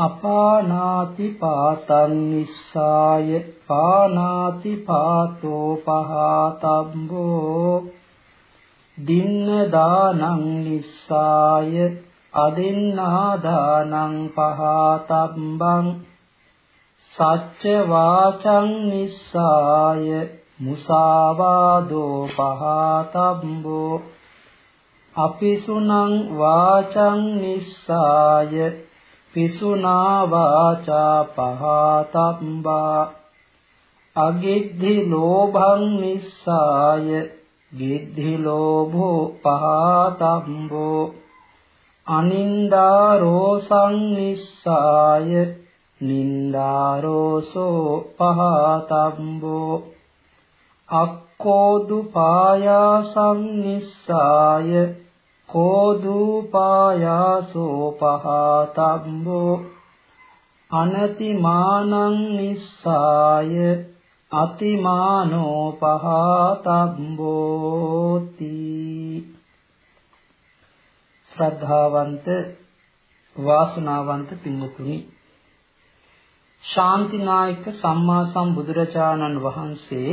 අපානාති පාතං නිස්සාය පානාති පාතෝ පහතම්බෝ දින්න දානං නිස්සාය අදින්නා දානං පහතම්බං සච්ච වාචං නිස්සාය මුසාවාදෝ පහතම්බෝ අපිසුනං වාචං නිස්සාය පිසුනා වාචා පහතම්බා. අගිද්ධි ලෝභං නිස්සාය. ගිද්ධි ලෝභෝ පහතම්බෝ. අනින්දාරෝසං නිස්සාය. නින්දාරෝසෝ පහතම්බෝ. අක්කෝදු පායාසං නිස්සාය. කෝදූපායාසෝ පහතම්බෝ අනතිමානං නිස්සාය අතිමානෝ පහතම්බෝති ශ්‍රද්ධාවන්ත වාසනාවන්ත පින්වතුනි ශාන්තිනායක සම්මා සම්බුදුරජාණන් වහන්සේ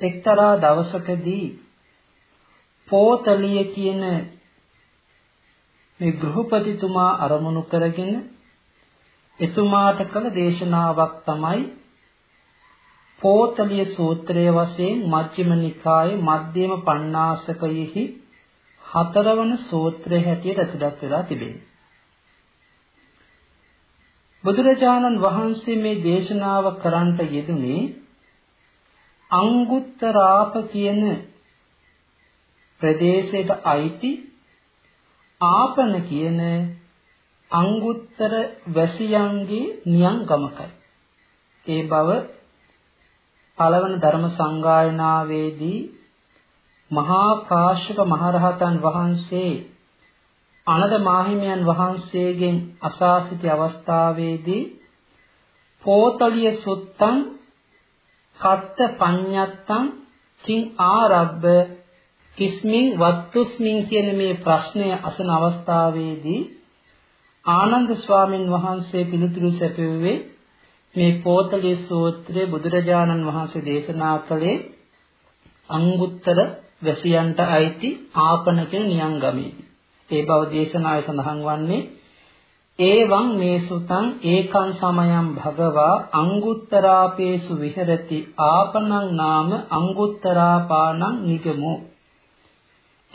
එක්තරා දවසකදී පෝතලිය කියන මේ ගෘහපතිතුමා අරමුණු කරගෙන එතුමාට කළ දේශනාවක් තමයි පෝතලිය සූත්‍රය වශයෙන් මජ්ක්‍ධිම නිකායේ මධ්‍යම පණ්ණාසකයෙහි හතරවන සූත්‍රය හැටියට ඇතුළත් වෙලා තිබෙනවා. බුදුරජාණන් වහන්සේ මේ දේශනාව කරන්නට යෙදුනේ අංගුත්තරාප කියන ප්‍රදේශයට අයිති ආපන කියන අංගුත්තර වැසියන්ගේ නියංගමකයි. ඒ බව පළවන ධර්ම සංගායනාවේදී මහා කාශ්‍යප මහරහතන් වහන්සේ අනද මාහිමියන් වහන්සේගෙන් අසා සිටි අවස්ථාවේදී පෝතලිය සුත්තං කත්ත පඤ්ඤත්තං කිං ආරබ්බ කිස්මින් වත්තුස්මින් කියන මේ ප්‍රශ්නය අසන අවස්ථාවේදී ආනන්ද ස්වාමීන් වහන්සේ පිළිතුරු සැපෙව්වේ මේ පෝතලේ සූත්‍රයේ බුදුරජාණන් වහන්සේ දේශනා කළේ අංගුත්තර වැසියන්ට අයිති ආපන කියන නියංගමේදී. ඒ බව දේශනාවේ සඳහන් වන්නේ ඒවං මේ සුතං ඒකං සමයං භගවා අංගුත්තරාපේසු විහෙරති ආපනං නාම අංගුත්තරාපානං නිගමෝ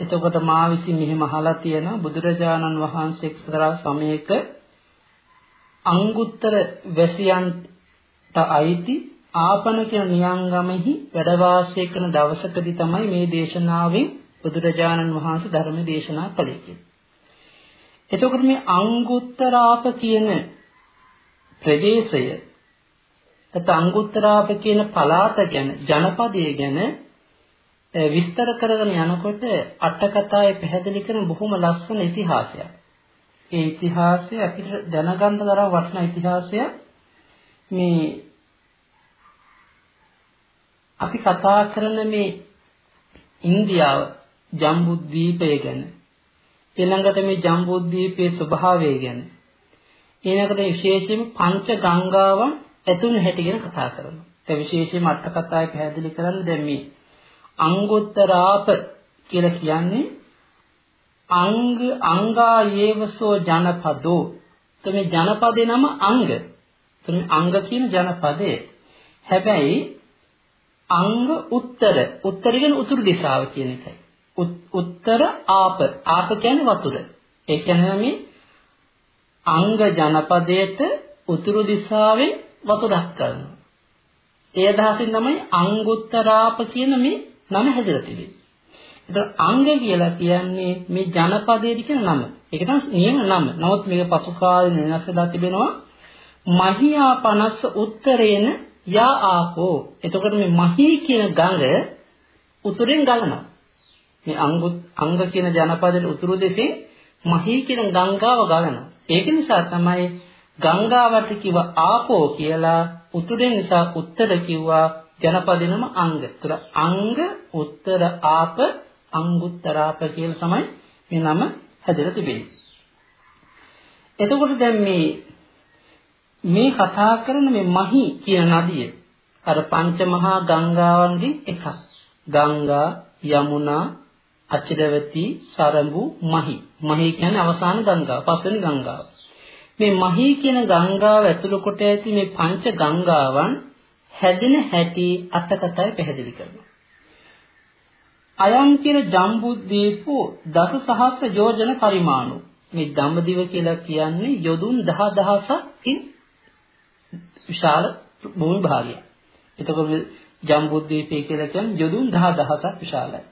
එතකොට මා විසින් මෙහෙම අහලා තියෙනවා බුදුරජාණන් වහන්සේ එක්තරා සමයක අංගුත්තර වැසියන්ට අයිති ආපන කියන නියංගමෙහි වැඩ වාසය කරන දවසකදී තමයි මේ දේශනාවෙන් බුදුරජාණන් වහන්සේ ධර්ම දේශනා කළේ. එතකොට මේ අංගුත්තරාප කියන ප්‍රදේශය නැත්නම් අංගුත්තරාප කියන පළාත ගැන ජනපදය ගැන විස්තර කරගෙන යනකොට අට කතාවේ පැහැදිලි කරන බොහොම ලස්සන ඉතිහාසයක්. ඒ ඉතිහාසය අපිට දැනගන්න තරම් වටිනා ඉතිහාසයක්. මේ අපි කතා කරන මේ ඉන්දියාව ජම්බුද්වීපය ගැන ඊළඟට මේ ජම්බුද්වීපයේ ස්වභාවය ගැන ඊළඟට විශේෂයෙන් පංච ගංගාවන් ඇතුළු හැටි ගැන කතා කරනවා. ඒ විශේෂයෙන්ම අට කතාවේ පැහැදිලි කරන්නේ දැන් මේ අංගුත්තරාප කියලා කියන්නේ අංග අංගා යේවසෝ ජනපදෝ මේ ජනපදේ නම අංග. මේ අංග කියන ජනපදය. හැබැයි අංග උත්තර උත්තර කියන්නේ උතුරු දිශාව කියන එකයි. උත්තර ආප ආප කියන්නේ වතුර. ඒ කියන්නේ මේ අංග ජනපදයට උතුරු දිශාවෙන් වතුරක් කරනවා. ඒ අදහසින් තමයි අංගුත්තරාප කියන මේ නම හැදලා තිබෙන්නේ. ඒතර අංග කියලා කියන්නේ මේ ජනපදයේ කියන නම. ඒක තමයි නියම නම. නමුත් මේක පසු කාලේ වෙනස් වෙලා තිබෙනවා. මහියා 50 උත්තරේන යා ආපෝ එතකොට මේ මහී කියන ගඟ උතුරෙන් ගලනවා මේ අංග කියන ජනපදයේ උතුරු දෙසින් මහී කියන ගංගාව ගලනවා ඒක නිසා තමයි ගංගාවට කිව්ව ආපෝ කියලා උතුරෙන් නිසා උත්තර කිව්වා ජනපදිනම අංග. ඒතර අංග උත්තර ආප අංගුත්තරාප කියලා තමයි මේ නම හැදලා තිබෙන්නේ. එතකොට දැන් මේ මේ කතා කරන මේ මහි කියන නදිය අර පංච මහා ගංගාවන්ගෙන් එකක්. ගංගා, යමුනා, අචිරවති, සරඹු, මහි. මහි කියන්නේ අවසාන ගංගාව, පස්වෙනි ගංගාව. මේ මහි කියන ගංගාව ඇතුළු කොට ඇති මේ පංච ගංගාවන් හැදෙන හැටි අටකතයි පැහැදිලි කරනවා. අයං කියන ජම්බුද්දීපෝ දසසහස්‍ර යෝජන පරිමාණු. මේ ධම්මදිව කියලා කියන්නේ යොදුන් 10000කින් විශාල භූමි භාගයක්. එතකොට ජම්බුද්දීපය කියලා කියන්නේ යොදුන් 10000ක් විශාලයි.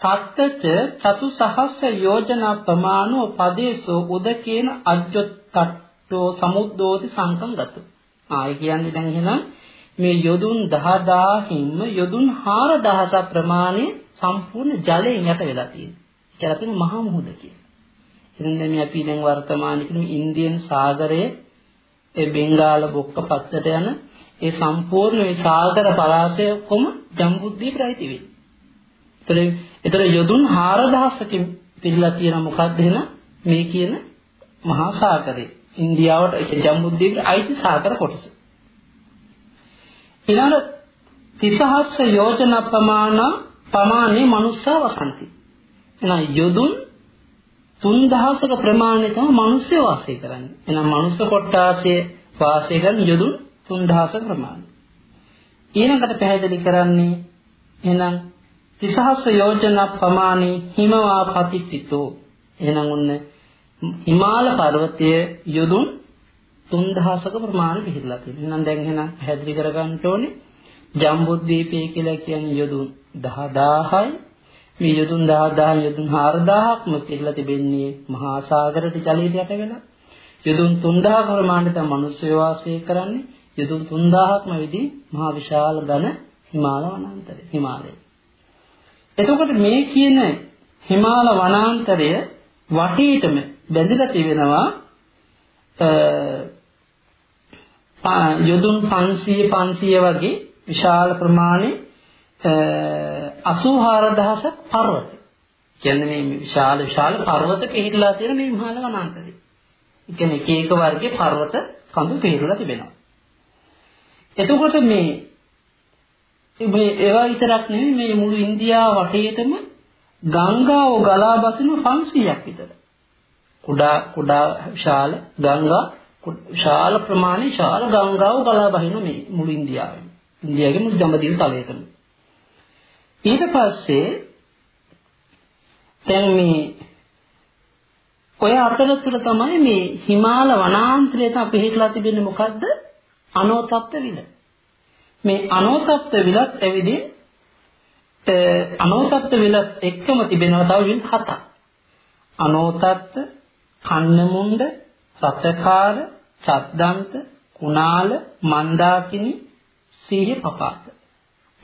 තත්තච චතුසහස්ස යෝජනා ප්‍රමාණෝ පදේසෝ උදකේන අජ්ජොත්තට්ඨෝ සමුද්දෝති සංසංගත. ආයි කියන්නේ දැන් එහෙනම් මේ යොදුන් 10000කින්ම යොදුන් 4000 ප්‍රමාණය සම්පූර්ණ ජලයෙන් යට වෙලා තියෙනවා. කියලා කියන මහා මුහුද කියලා. ඉතින් දැන් අපි දැන් වර්තමානයේ කියන ඉන්දියන් සාගරයේ ඒ බෙන්ගාල බොක්ක පත්තට යන ඒ සම්පූර්ණ මේ සාගර පරාසය කොම ජම්බුද්දීප රහිත වෙයි. ඒතර ඒතර යොදුන් 4000කින් පිළිලා තියෙන මොකක්ද එන මේ කියන මහා සාගරේ. ඉන්දියාවට ඒ ජම්බුද්දීපේ අයිති සාගර කොටස. ඊළඟ තිසහස්ස යෝජන ප්‍රමාණ ප්‍රමාණේ මනුස්සා වසන්ති. එහෙනම් යොදුන් 3000ක ප්‍රමාණය තමයි මිනිස්සු වාසය කරන්නේ. එහෙනම් මනුස්ස කොට්ටාසයේ වාසය කරන යොදුන් 3000ක ප්‍රමාණය. ඊළඟට පැහැදිලි කරන්නේ එහෙනම් තිසහස්ස යෝජන ප්‍රමාණේ හිමවා පතිත්තිතෝ. එහෙනම් ඔන්න හිමාල පර්වතයේ යොදුන් 3000ක ප්‍රමාණය පිළිලා තියෙනවා. එහෙනම් දැන් එහෙනම් පැහැදිලි කරගන්න ඕනේ. ජම්බුද්දීපය කියලා කියන්නේ යොදුන් 10000යි මේ යොදුන් 10000 යොදුන් 4000ක්ම පිළිලා තිබෙන්නේ මහා සාගරයට ජලයට යට වෙලා. යොදුන් 3000 ප්‍රමාණයට මිනිස්සු වාසය කරන්නේ. යොදුන් 3000ක්ම විදි මහා විශාල ඝන හිමාල වනාන්තරය හිමාලය. එතකොට මේ කියන හිමාල වනාන්තරය වටේටම බැඳලා තිබෙනවා යොදුන් 500 500 වගේ විශාල ප්‍රමාණයේ 84000ක් පර්වත. කියන්නේ මේ විශාල විශාල පර්වත පිහිටලා තියෙන මේ මහල වනාන්තරය. ඒ කියන්නේ එක එක වර්ගයේ පර්වත කඳු පිහිටලා තිබෙනවා. එතකොට මේ මේ ඒවා විතරක් නෙමෙයි මේ මුළු ඉන්දියාව වටේටම ගංගාව ගලා බසින 500ක් විතර. කුඩා කුඩා විශාල ගංගා විශාල ප්‍රමාණයේ විශාල ගංගාව ගලා බහින මේ මුළු ඉන්දියාවෙම. ඉන්දියාවේ මුළු ජඹදිව තලයටම. ඊට පස්සේ දැන් මේ ඔය අතරතුර තමයි මේ හිමාල වනාන්තරය තමයි පිහිටලා තිබෙන්නේ මොකද්ද? අනෝතප්ත විල. මේ අනෝතප්ත විලත් ඇවිදින් අනෝතප්ත විලත් එක්කම තිබෙනවා තව විල් හතක්. අනෝතප්ත, කන්නමුණ්ඩ, රතකාර, චද්දන්ත, කුණාල, මන්දාකිනි, සීහ පපාත.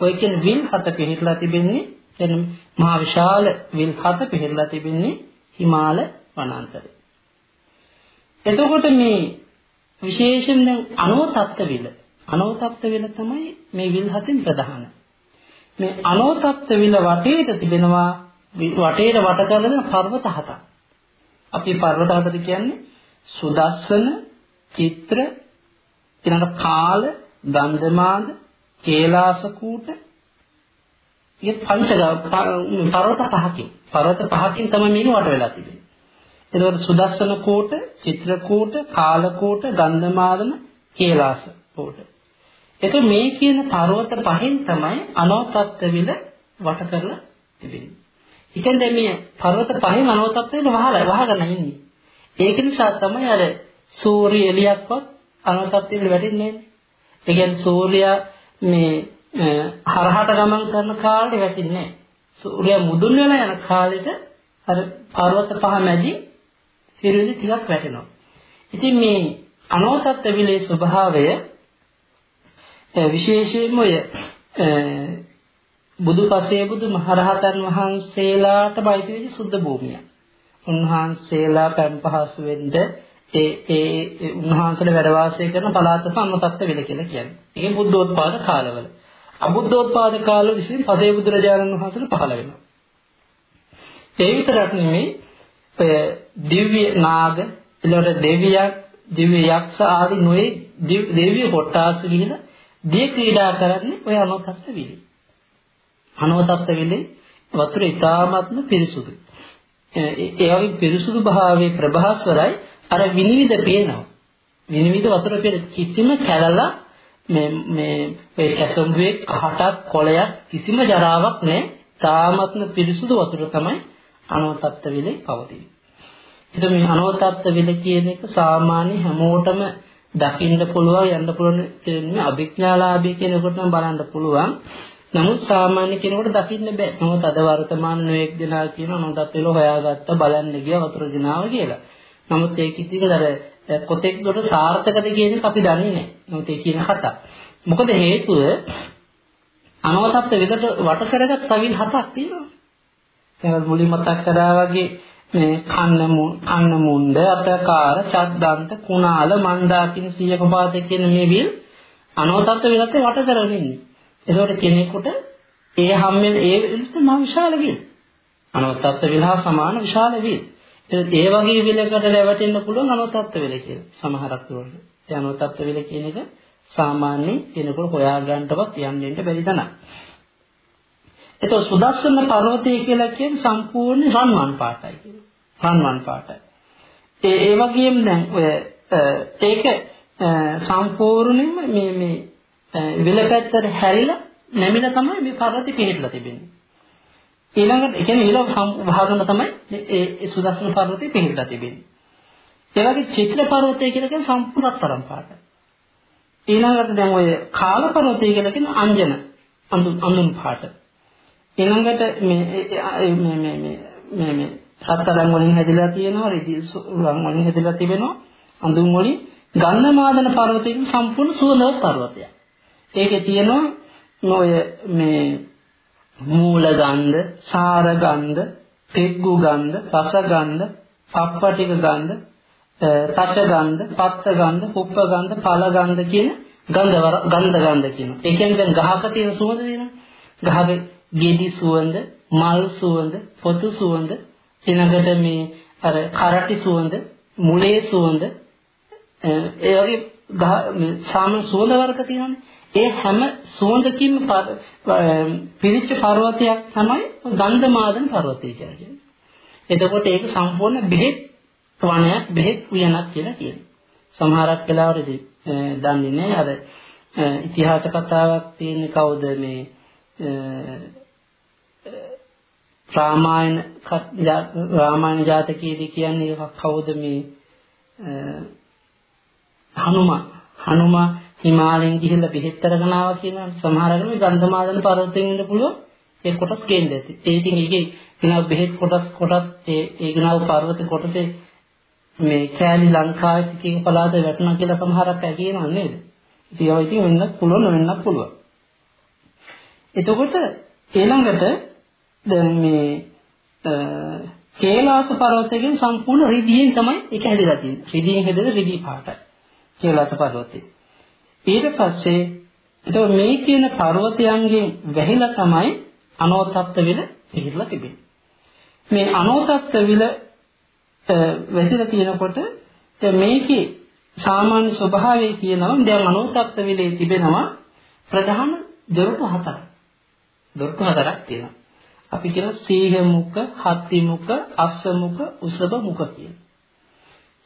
ඔය කියන්නේ විල් හත පිහිටලා තිබෙන්නේ එනම් මහා විශාල විල් හත පිහිටලා තිබෙන්නේ හිමාල වනාන්තරේ. එතකොට මේ විශේෂයෙන් දැන් අනෝතප්ත විල අනෝතප්ත විල තමයි මේ විල් හතෙන් ප්‍රධාන. මේ අනෝතප්ත විල වටේට තිබෙනවා වටේට වට කරගෙන පර්වත හතක්. අපි පර්වත හතට කියන්නේ සුදස්සන, චිත්‍ර, ඊළඟ කාල, ගන්ධමාද, කේලාස කූට ඒ පංච පර්වත පහකින් පර්වත පහකින් තමයි මේක වට වෙලා තිබෙන්නේ. එතකොට සුදස්සන කෝට, චිත්‍ර කෝට, කාල කෝට, ගන්ධමාදන, කේලාස කෝට. එතකොට මේ කියන පර්වත පහෙන් තමයි අනෝතත්ත්ව විල වට කරලා තිබෙන්නේ. ඉතින් දැන් මේ පර්වත පහෙන් අනෝතත්ත්ව විල වහලා වහගෙන ඉන්නේ. ඒක නිසා තමයි අර සූර්ය එළියක්වත් අනෝතත්ත්ව විල වැටෙන්නේ නැහැ. ඒ කියන්නේ සූර්යයා මේ හරහට ගමන් කරන කාලේ වැටෙන්නේ නැහැ. සූර්යයා මුදුන් වෙලා යන කාලෙට අර පර්වත පහ මැදි හිරිලි ටිකක් වැටෙනවා. ඉතින් මේ අනෝතත්ත්ව විලේ ස්වභාවය විශේෂයෙන්ම ඔය බුදුපසේ බුදු මහරහතන් වහන්සේලාට බයිති වෙච්ච සුද්ධ භූමිය. උන්වහන්සේලා පම්පහස් වෙන්න ඒ ඒ උන්වහන්සේලා වැඩ වාසය කරන පළාත සම්මතස්ත වෙල කියලා කියන්නේ. ඒක බුද්ධෝත්පාද කාලවල. අබුද්ධෝත්පාද කාලවල විසින් පසේ බුදුරජාණන් වහන්සේලා පහළ වෙනවා. ඒ විතරක් නෙමෙයි ඔය දිව්‍ය නාග ඊළඟට දෙවියන් දිව්‍ය යක්ෂ ආදී නොයේ දෙවිය කොටාස් ගිහිලා දිය ක්‍රීඩා කරන්නේ ඔය අනෝතත්ත විලි. අනෝතත්ත විලි වතුර ඉතාමත්ම පිරිසුදුයි. ඒ වගේ පිරිසුදු භාවයේ ප්‍රභාස්වරයි අර විනිවිද පේනවා. විනිවිද වතුර පෙර කිසිම කැලලක් මේ මේ ඒ කැසොම්බුවේ කහටක් කොළයක් කිසිම ජරාවක් නැහැ. තාමත්ම පිරිසුදු වතුර තමයි අනෝතත්ත විලේ පවතින්නේ. එතකොට මේ අනෝතත්ත විල කියන එක සාමාන්‍ය හැමෝටම දකින්න පුළුවන් යන්න පුළුවන් කියන්නේ අභිඥාලාභී කෙනෙකුට නම් බලන්න පුළුවන්. නමුත් සාමාන්‍ය කෙනෙකුට දකින්න බෑ. නමුත් අද වර්තමාන නොඑක් දෙනා කියන නොදත් වෙල හොයාගත්ත බලන්න ගියා වතුර දිනාව කියලා. නමුත් ඒක ඉතින් අර කොතෙක් දොර සාර්ථකද කියන එක අපි දන්නේ නැහැ. නමුත් ඒ කියන කතා. මොකද හේතුව අනවතත්ත විදට වට කරගත් සවිල් හතක් තියෙනවා. දැන් මුලින් මතක් කරා වගේ මේ කන්න කන්න මුණ්ඩ අතකාර චද්දන්ත කුණාල මන්දා කියන සියක පාදේ කියන මේ විල් අනවතත්ත විලත් වට කරගෙන ඉන්නේ. ඒකෝට කෙනෙකුට ඒ හැම්මෙන් ඒ විලත් මහ විශාල විල්. අනවතත්ත විලහා සමාන විශාල විල්. ඒ වගේ විලකට රැවටෙන්න පුළුවන් අනවතත්ත විල කියලා. සමහරක් වල. ඒ අනවතත්ත විල කියන එක සාමාන්‍ය කෙනෙකුට හොයා ගන්නටවත් යන්නෙන්න බැරි තරම්. එතකොට සුදස්සන පර්වතය කියලා කියන්නේ සම්පූර්ණ රන්වන් පාටයි කියලා. රන්වන් පාටයි. ඒ ඒ වගේම දැන් ඔය ඒක සම්පූර්ණයෙන්ම මේ මේ විලපැත්තට හැරිලා නැමිලා තමයි මේ පර්වතය පිහිටලා තිබෙන්නේ. ඊළඟට ඒ කියන්නේ ඊළඟ භාගන තමයි ඒ සුදස්සන පර්වතය පිහිටලා තිබෙන්නේ. ඒ වගේ චිත්‍ර පර්වතය කියලා කියන්නේ සම්පූර්ණ තරම් පාටයි. ඊළඟට දැන් ඔය කාල පර්වතය කියලා කියන්නේ අංජන අඳුන් අඳුන් පාට. ඊළඟට මේ මේ මේ මේ මේ සතරන් වලින් හැදිලා තියෙනවා රිදි සුලන් වලින් හැදිලා තිබෙනවා අඳුන් වලින් ගන්ධමාදන පර්වතයෙන් සම්පූර්ණ සුවඳ පර්වතයක්. ඒකේ තියෙනවා ඔය මේ මූල ගන්ධ, සාර ගන්ධ, පෙග්ගු ගන්ධ, රස ගන්ධ, පප්පටික ගන්ධ, තච ගන්ධ, පත්ත ගන්ධ, කුප්ප ගන්ධ, ඵල ගන්ධ කියන ගන්ධ ගන්ධ ගන්ධ කියනවා. ඒ කියන්නේ දැන් ගහක තියෙන සුවඳ වෙනවා. ගහක ගෙඩි සුවඳ, මල් සුවඳ, පොතු සුවඳ, ඊළඟට මේ අර කරටි සුවඳ, මුලේ සුවඳ, ඒ වගේ මේ සාමාන්‍ය සුවඳ වර්ග තියෙනවානේ. ඒ හැම සුවඳකින්ම පිරිච්ච පර්වතයක් තමයි ගන්ධමාදන පර්වතය කියලා කියන්නේ. එතකොට ඒක සම්පූර්ණ බෙහෙත් වණයක් බෙහෙත් උයනක් කියලා කියනවා. සමහරක් වෙලාවට දන්නේ නැහැ අර ඉතිහාස කතාවක් තියෙන කවුද මේ රාමායන රාමායන ජාතකයේදී කියන්නේ කවුද මේ හනුමා හනුමා හිමාලයෙන් ගිහිල්ලා බෙහෙත් අරගෙන ආවා කියනවා සමහර අය මේ ගන්ධමාදන පර්වතයෙන් ඉන්න පුළුවන් ඒ කොටස් කේන්ද ඇති ඒ ඉතින් ඒකේ විනාව බෙහෙත් කොටස් කොටස් ඒ ඒ විනාව පර්වත කොටසේ මේ කෑලි ලංකාවේ ටිකේ පළාත වැටුණා කියලා සමහරක් අය කියනවා නේද ඉතින් ඒවා ඉතින් වෙන්නත් පුළුවන් වෙන්නත් පුළුවන් එතකොට ඊළඟට දැන් මේ කේලාස පර්වතයෙන් සම්පූර්ණ රිදීෙන් තමයි ඒක හැදලා තියෙන්නේ. රිදීෙන් හැදෙන රිදී පාටයි. කේලාස පර්වතේ. ඊට පස්සේ එතකොට මේ කියන පර්වතයන්ගෙන් වැහිලා තමයි අනෝතත්ත්ව විල පිළිලා තිබෙන්නේ. මේ අනෝතත්ත්ව විල වැහිලා තියෙනකොට මේකේ සාමාන්‍ය ස්වභාවය කියනවා දැන් අනෝතත්ත්ව විලේ තිබෙනවා ප්‍රධාන දොරටු හතරක්. දොරටු හතරක් තියෙනවා. අපි කියන සීහ මුඛ, හත්ති මුඛ, අස්ස මුඛ, උසබ මුඛ කියන.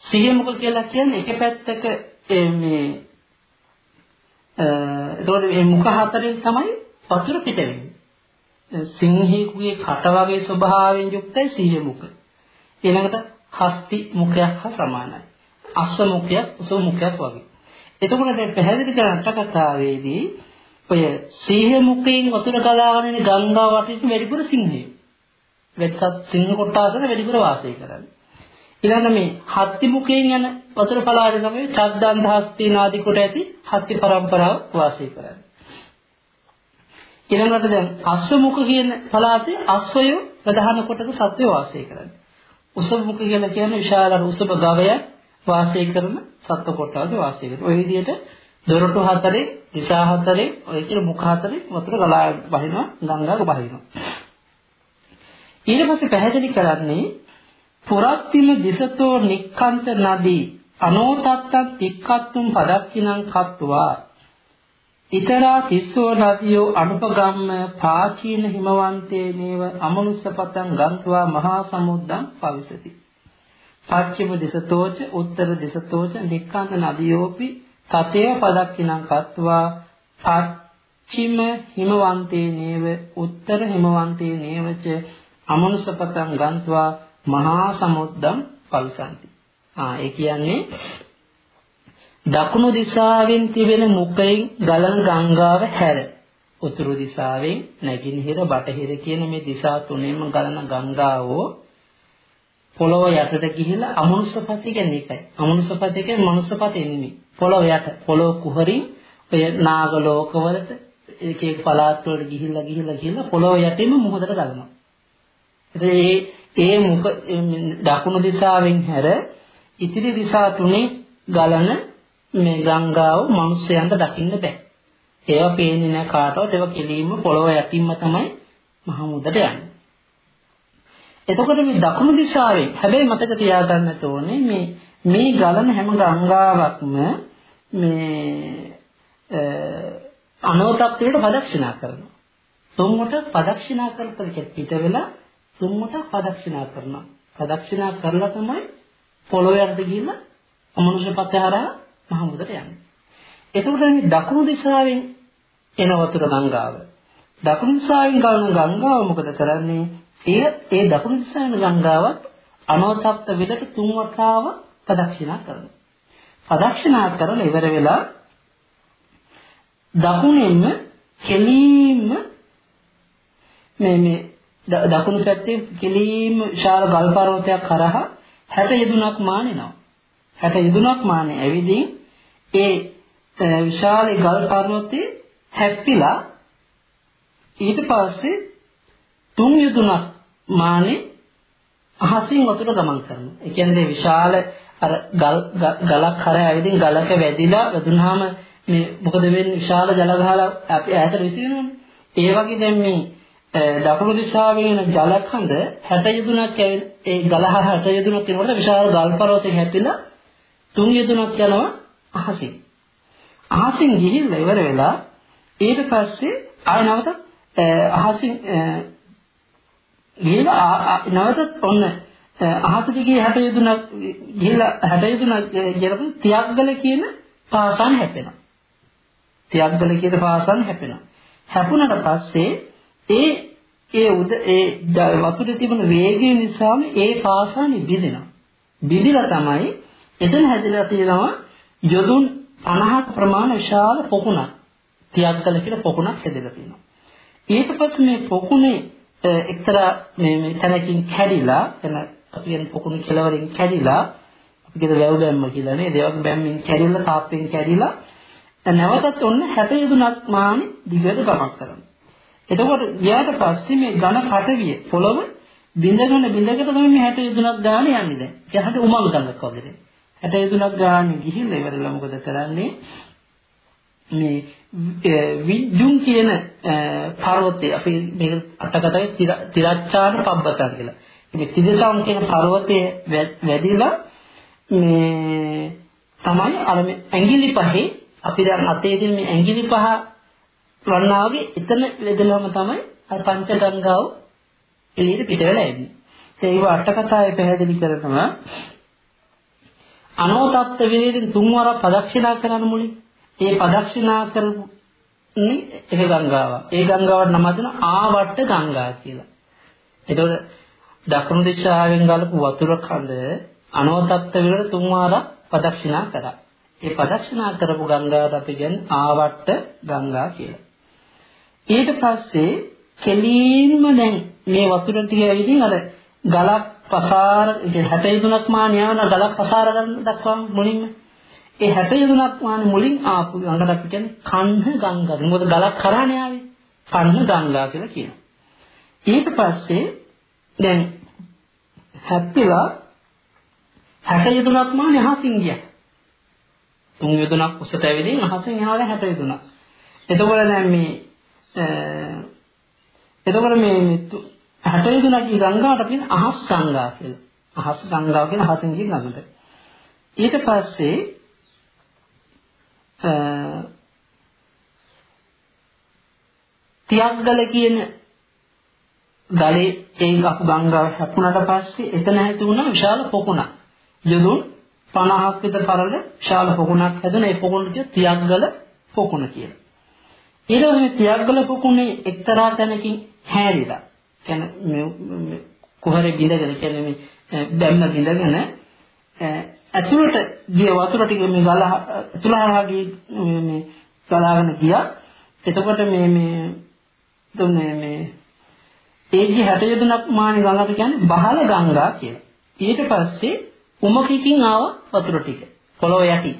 සීහ මුඛ කියලා කියන්නේ එක පැත්තක මේ එතකොට මේ මුඛ හතරෙන් තමයි වතුර පිට වෙන්නේ. සිංහේකුගේ කට වගේ ස්වභාවයෙන් යුක්තයි සීහ මුඛ. ඊළඟට හස්ති මුඛයක් හා සමානයි. අස්ස මුඛයක්, උසබ මුඛයක් වගේ. එතකොට දැන් පැහැදිලි කරන කතාවේදී ඔය සීහ මුඛයෙන් වතුර ගලාගෙන යන ගංගා වටේට වැඩිපුර සිංහයෝ. වෙත්සත් සිංහ කොටාසන වැඩිපුර වාසය කරන්නේ. ඊළඟ මේ හත්ති මුඛයෙන් යන වතුර පලාගෙන තමයි චද්දන් දහස් තින ආදී කොට ඇති හත්ති පරම්පරාව වාසය කරන්නේ. ඊළඟට දැන් අස්සමුඛ කියන පළාතේ අස්සය ප්‍රධාන කොටක සත්වය වාසය කරන්නේ. උසමුඛ කියලා කියන්නේ විශාල උසබ ගවය වාසය කරන සත්ව කොටස වාසය කරන. ওই විදිහට දොරටු හතරේ, දිශා හතරේ, ඔය කියන මුඛ හතරේ වතුර ගලා බහිනවා, ගංගාක බහිනවා. ඊට පස්සේ පැහැදිලි කරන්නේ පුරත්තිම දිසතෝ නික්කන්ත නදී අනෝතත්තං තික්කත්තුම් පදක්ඛිනං කත්වා. ඊතරා තිස්සෝ නදියෝ අනුපගම්ම පාචීන හිමවන්තේ නේව අමනුස්සපතං ගන්්වා මහා සමුද්දං පවිසති. පච්චිම දිසතෝච උත්තර දිසතෝච නික්කන්ත නදියෝපි තතේව පදක්ඛිනං කත්වා. පච්චිම හිමවන්තේ නේව උත්තර හිමවන්තේ නේවච අමනුස්සපතං ගන්්වා මහා සමුද්දං පවිසanti ආ ඒ කියන්නේ දකුණු දිශාවෙන් තිබෙන මුඛයෙන් ගලන ගංගාව හැර උතුරු දිශාවෙන් නැගිනහිර බටහිර කියන මේ දිශා තුනෙන්ම ගලන ගංගාවෝ පොළොව යටට ගිහිලා අමනුෂ්‍යපති කියන්නේ ඒකයි. අමනුෂ්‍යපති කියන්නේ මනුෂ්‍යපති නෙමෙයි. පොළොව යට පොළොව කුහරින් ඔය නාග ලෝකවලට එක එක පළාත් වලට ගිහිල්ලා ගිහිල්ලා ගිහිල්ලා පොළොව යටින්ම මුහුදට ගලනවා. ඒ ඒ මුඛ දකුණු දිශාවෙන් හැර ඉතිරි දිශා තුනේ ගලන මේ ගංගාව මිනිස්යන්ට දකින්න බෑ. ඒවා පේන්නේ නැහැ කාටවත්. ඒවා කෙලින්ම පොළොව යටින්ම තමයි මහ මුදට යන්නේ. එතකොට මේ දකුණු දිශාවෙන් හැබැයි මතක තියාගන්නට ඕනේ මේ මේ ගලන හැම ගංගාවක්ම මේ අනෝතත්වයට ප්‍රදක්ෂිනා කරනවා. තුන්වට ප්‍රදක්ෂිනා කරලා පිට වෙලා තුන්වට ප්‍රදක්ෂිනා කරනවා. ප්‍රදක්ෂිනා කරලා තමයි පොළොව යට ගිහිල්ලා අමනුෂ්‍ය පත්‍ය හරහා මහමුදට යන්නේ. එතකොට මේ දකුණු දිශාවෙන් එන වතුර ගංගාව. දකුණු දිශාවෙන් ගලන ගංගාව මොකද කරන්නේ? ඒ ඒ දකුණු දිශාවෙන් ගංගාවත් අනවතප්ත විලට තුන් වතාව ප්‍රදක්ෂිනා කරනවා. ප්‍රදක්ෂිනා කරලා ඉවර වෙලා දකුණෙන්ම කෙලින්ම මේ මේ දකුණු පැත්තේ කෙලින්ම විශාල ගල් පර්වතයක් කරහා 60 යදුනක් මානෙනවා. 60 යදුනක් මානේ ඇවිදින් ඒ විශාල ගල් පර්වතේ හැප්පිලා ඊට පස්සේ තුන් යදුනක් මානේ අහසින් වතුර ගමන් කරනවා. ඒ කියන්නේ විශාල අර ගල් ගලක් හර ඇවිදින් ගලක වැදිලා වැදුනහම මේ මොකද වෙන්නේ විශාල ජල ගහලා අපි ඈතට විසිරෙනවනේ. ඒ වගේ දැන් මේ දකුණු දිශාවේ වෙන ජල කඳ 60 යදුනක් ඒ ගලහ 60 යදුනක් වෙනකොට විශාල ගල් පර්වතයක් හැපිලා තුන් යදුනක් යනවා අහසින්. අහසින් ගිහිල්ලා ඉවර වෙලා ඊට පස්සේ ආය නැවත අහසින් ගිහිල්ලා නැවතත් ඔන්න අහස දිගේ 60 යදුනක් ගිහිල්ලා 60 යදුනක් කියනකොට තියක්ගල කියන පාසන් හැපෙනවා. තියක්ගල කියන පාසන් හැපෙනවා. හැපුණට පස්සේ ඒ ඒ උද ඒ වතුරේ තිබුණු වේගය නිසාම ඒ පාසානි බිඳෙනවා. බිඳිලා තමයි එතන හැදිලා තියෙනවා යොදුන් 50ක ප්‍රමාණ විශාල පොකුණක්. තියක්ගල කියලා පොකුණක් හැදලා තියෙනවා. ඊට පස්සේ මේ පොකුණේ එක්තරා මේ මේ තැනකින් කැඩිලා එන අපි කියන පොකුණු කෙලවරින් කැඩිලා අපි කියන වැව් බැම්ම කියලා නේද? ඒ වගේ බැම්මින් කැඩිලා තාප්පෙන් කැඩිලා නැවතත් ඔන්න 60 යදුනක් මානේ දිගට ගමන් කරනවා. එතකොට ගියාට පස්සේ මේ ඝන පටවිය පොළව බිඳගෙන බිඳකට තමයි මේ 60 යදුනක් ගාන යන්නේ දැන්. එහට උමල් ගඟක් වගේ දැන්. 60 යදුනක් ගාන ගිහිල්ලා ඉවරලා මොකද කරන්නේ? මේ විජ්ජුම් කියන පර්වතය අපි මේක අටකටයි තිරච්ඡාන පබ්බතන් කියලා. ඉතින් තිදසම් කියන පර්වතයේ වැඩිලා මේ තමයි අර ඇඟිලි පහේ අපි දැන් අතේ තියෙන මේ ඇඟිලි පහ වන්නා වගේ එතන වෙදලම තමයි අර පංචගංගාව එළියට පිට වෙලා එන්නේ. ඒක අට කතාවේ පැහැදිලි කරනවා අනෝතත්ත්ව විනේදින් තුන්වරක් ප්‍රදක්ෂිනා කරන මුලින් ඒ ප්‍රදක්ෂිනා කරන්නේ එක ගංගාවක්. ඒ ගංගාවට නම දෙන ආවට්ට ගංගා කියලා. එතකොට දකුණු දිශාවෙන් ගලපු වතුර කඳ අනෝතත්ත්ව විනේද තුන්වරක් ප්‍රදක්ෂිනා කරා. ඒ ප්‍රදක්ෂිනා කරපු ගංගාවට අපි කියන්නේ ආවට්ට ගංගා කියලා. ඊට පස්සේ කෙලින්ම දැන් මේ වතුර ටික ඇවිදින් අර ගලක් පසාර 63ක් මාන යන ගලක් පසාර ගන්න දක්වා මුලින්ම ඒ 63ක් මාන මුලින් ආපු ගඟට අපි කියන්නේ කන්හ ගංගා. මොකද ගලක් කරානේ ආවේ. පන්න ගංගා කියලා කියනවා. ඊට පස්සේ දැන් හැප්පිලා 60 යදුනක් මානේ අහසින් ගියා. තුන් යදුනක් උසට ඇවිදින් අහසින් යනවා 60 යදුනක්. එතකොට දැන් මේ එතකොට මේ 60 යදුනක් ගංගාවට කියන අහස් ගංගා කියලා. අහස් ගංගාව කියන අහසින් ගිය ගඟට. ඊට පස්සේ තියක්ගල කියන ගලේ ඒ අකු ගංගාව හැපුණාට පස්සේ එතන ඇති වුණා විශාල පොකුණක්. යදුන් 50ක් විතර පරල විශාල පොකුණක් හැදුන ඒ පොකුණ කිය තියක්ගල පොකුණ කියලා. ඊට පස්සේ මේ තියක්ගල පොකුණේ එක්තරා තැනකින් හැරිලා. කියන්නේ කුහරේ බිඳගෙන කියන්නේ මේ දැම්ම බිඳගෙන ඇතුළට ගිය වතුර ටික මේ ගල ඇතුළහා ගිය මේ ගලාගෙන ගියා. එතකොට මේ මේ තුනේ මේ ඒකේ 60 යදුනක් මානේ ගඟට කියන්නේ බහල ගංගා කියලා. ඊට පස්සේ උමකින් ආව වතුර ටික. පොළොව යටි.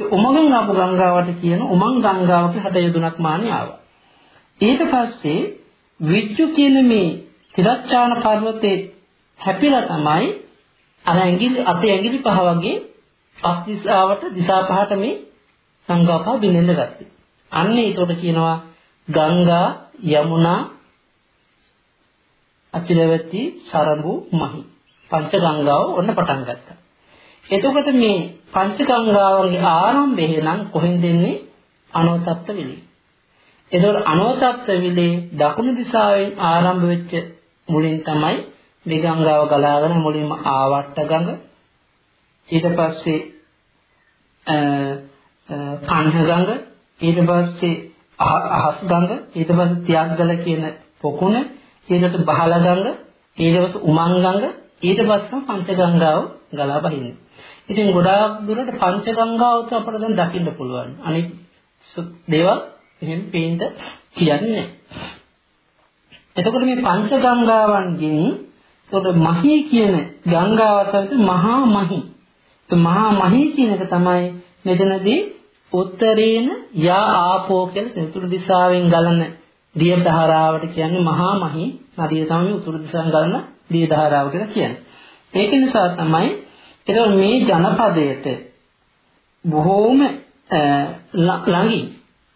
ඒ උමගෙන් ආපු ගංගාවට කියන උමං ගංගාවක 60 යදුනක් මානේ ආවා. ඊට පස්සේ විච්චු කියන මේ තිරච්ඡාන පර්වතේ හැපිලා තමයි අර ඇඟිලි අතේ ඇඟිලි පහ වගේ පස් දිශාවට දිශා පහට මේ ගංගාපහ බිනෙන්න ගත්තේ. අන්න ඒකට කියනවා ගංගා යමුනා අචිලවති සරඹු මහි පංච ගංගාව ඔන්න පටන් ගත්තා. එතකොට මේ පංච ගංගාවන්ගේ ආරම්භය නම් කොහෙන්ද එන්නේ? අනෝතප්ත විලේ. එතකොට අනෝතප්ත විලේ දකුණු දිශාවෙන් ආරම්භ වෙච්ච මුලින් තමයි මේ ගංගාව ගලාගෙන මුලින්ම ආවට්ට ගඟ ඊට පස්සේ කන්හ ගඟ ඊට පස්සේ අහස් ගඟ ඊට පස්සේ තියක්ගල කියන පොකුණ ඊට බහල ගඟ ඊට පස්සේ උමං ගඟ ඊට පස්සේ පංච ගංගාව ගලා බහින්නේ. ඉතින් ගොඩාක් දුරට පංච ගංගාවත් අපිට දැන් දකින්න පුළුවන්. අනිත් දේවල් එහෙම පේන්න කියන්නේ නැහැ. එතකොට මේ පංච ගංගාවන්ගෙන් එතකොට මහී කියන ගංගාව තමයි මහා මහී. මහා මහී කියන එක තමයි මෙතනදී උත්තරේන යා ආපෝ කියලා උතුරු දිශාවෙන් ගලන දිය ධාරාවට කියන්නේ මහා මහී නදිය තමයි උතුරු දිශාවෙන් ගලන දිය ධාරාව කියලා කියන්නේ. ඒක නිසා තමයි එතකොට මේ ජනපදයට බොහෝම ළඟින්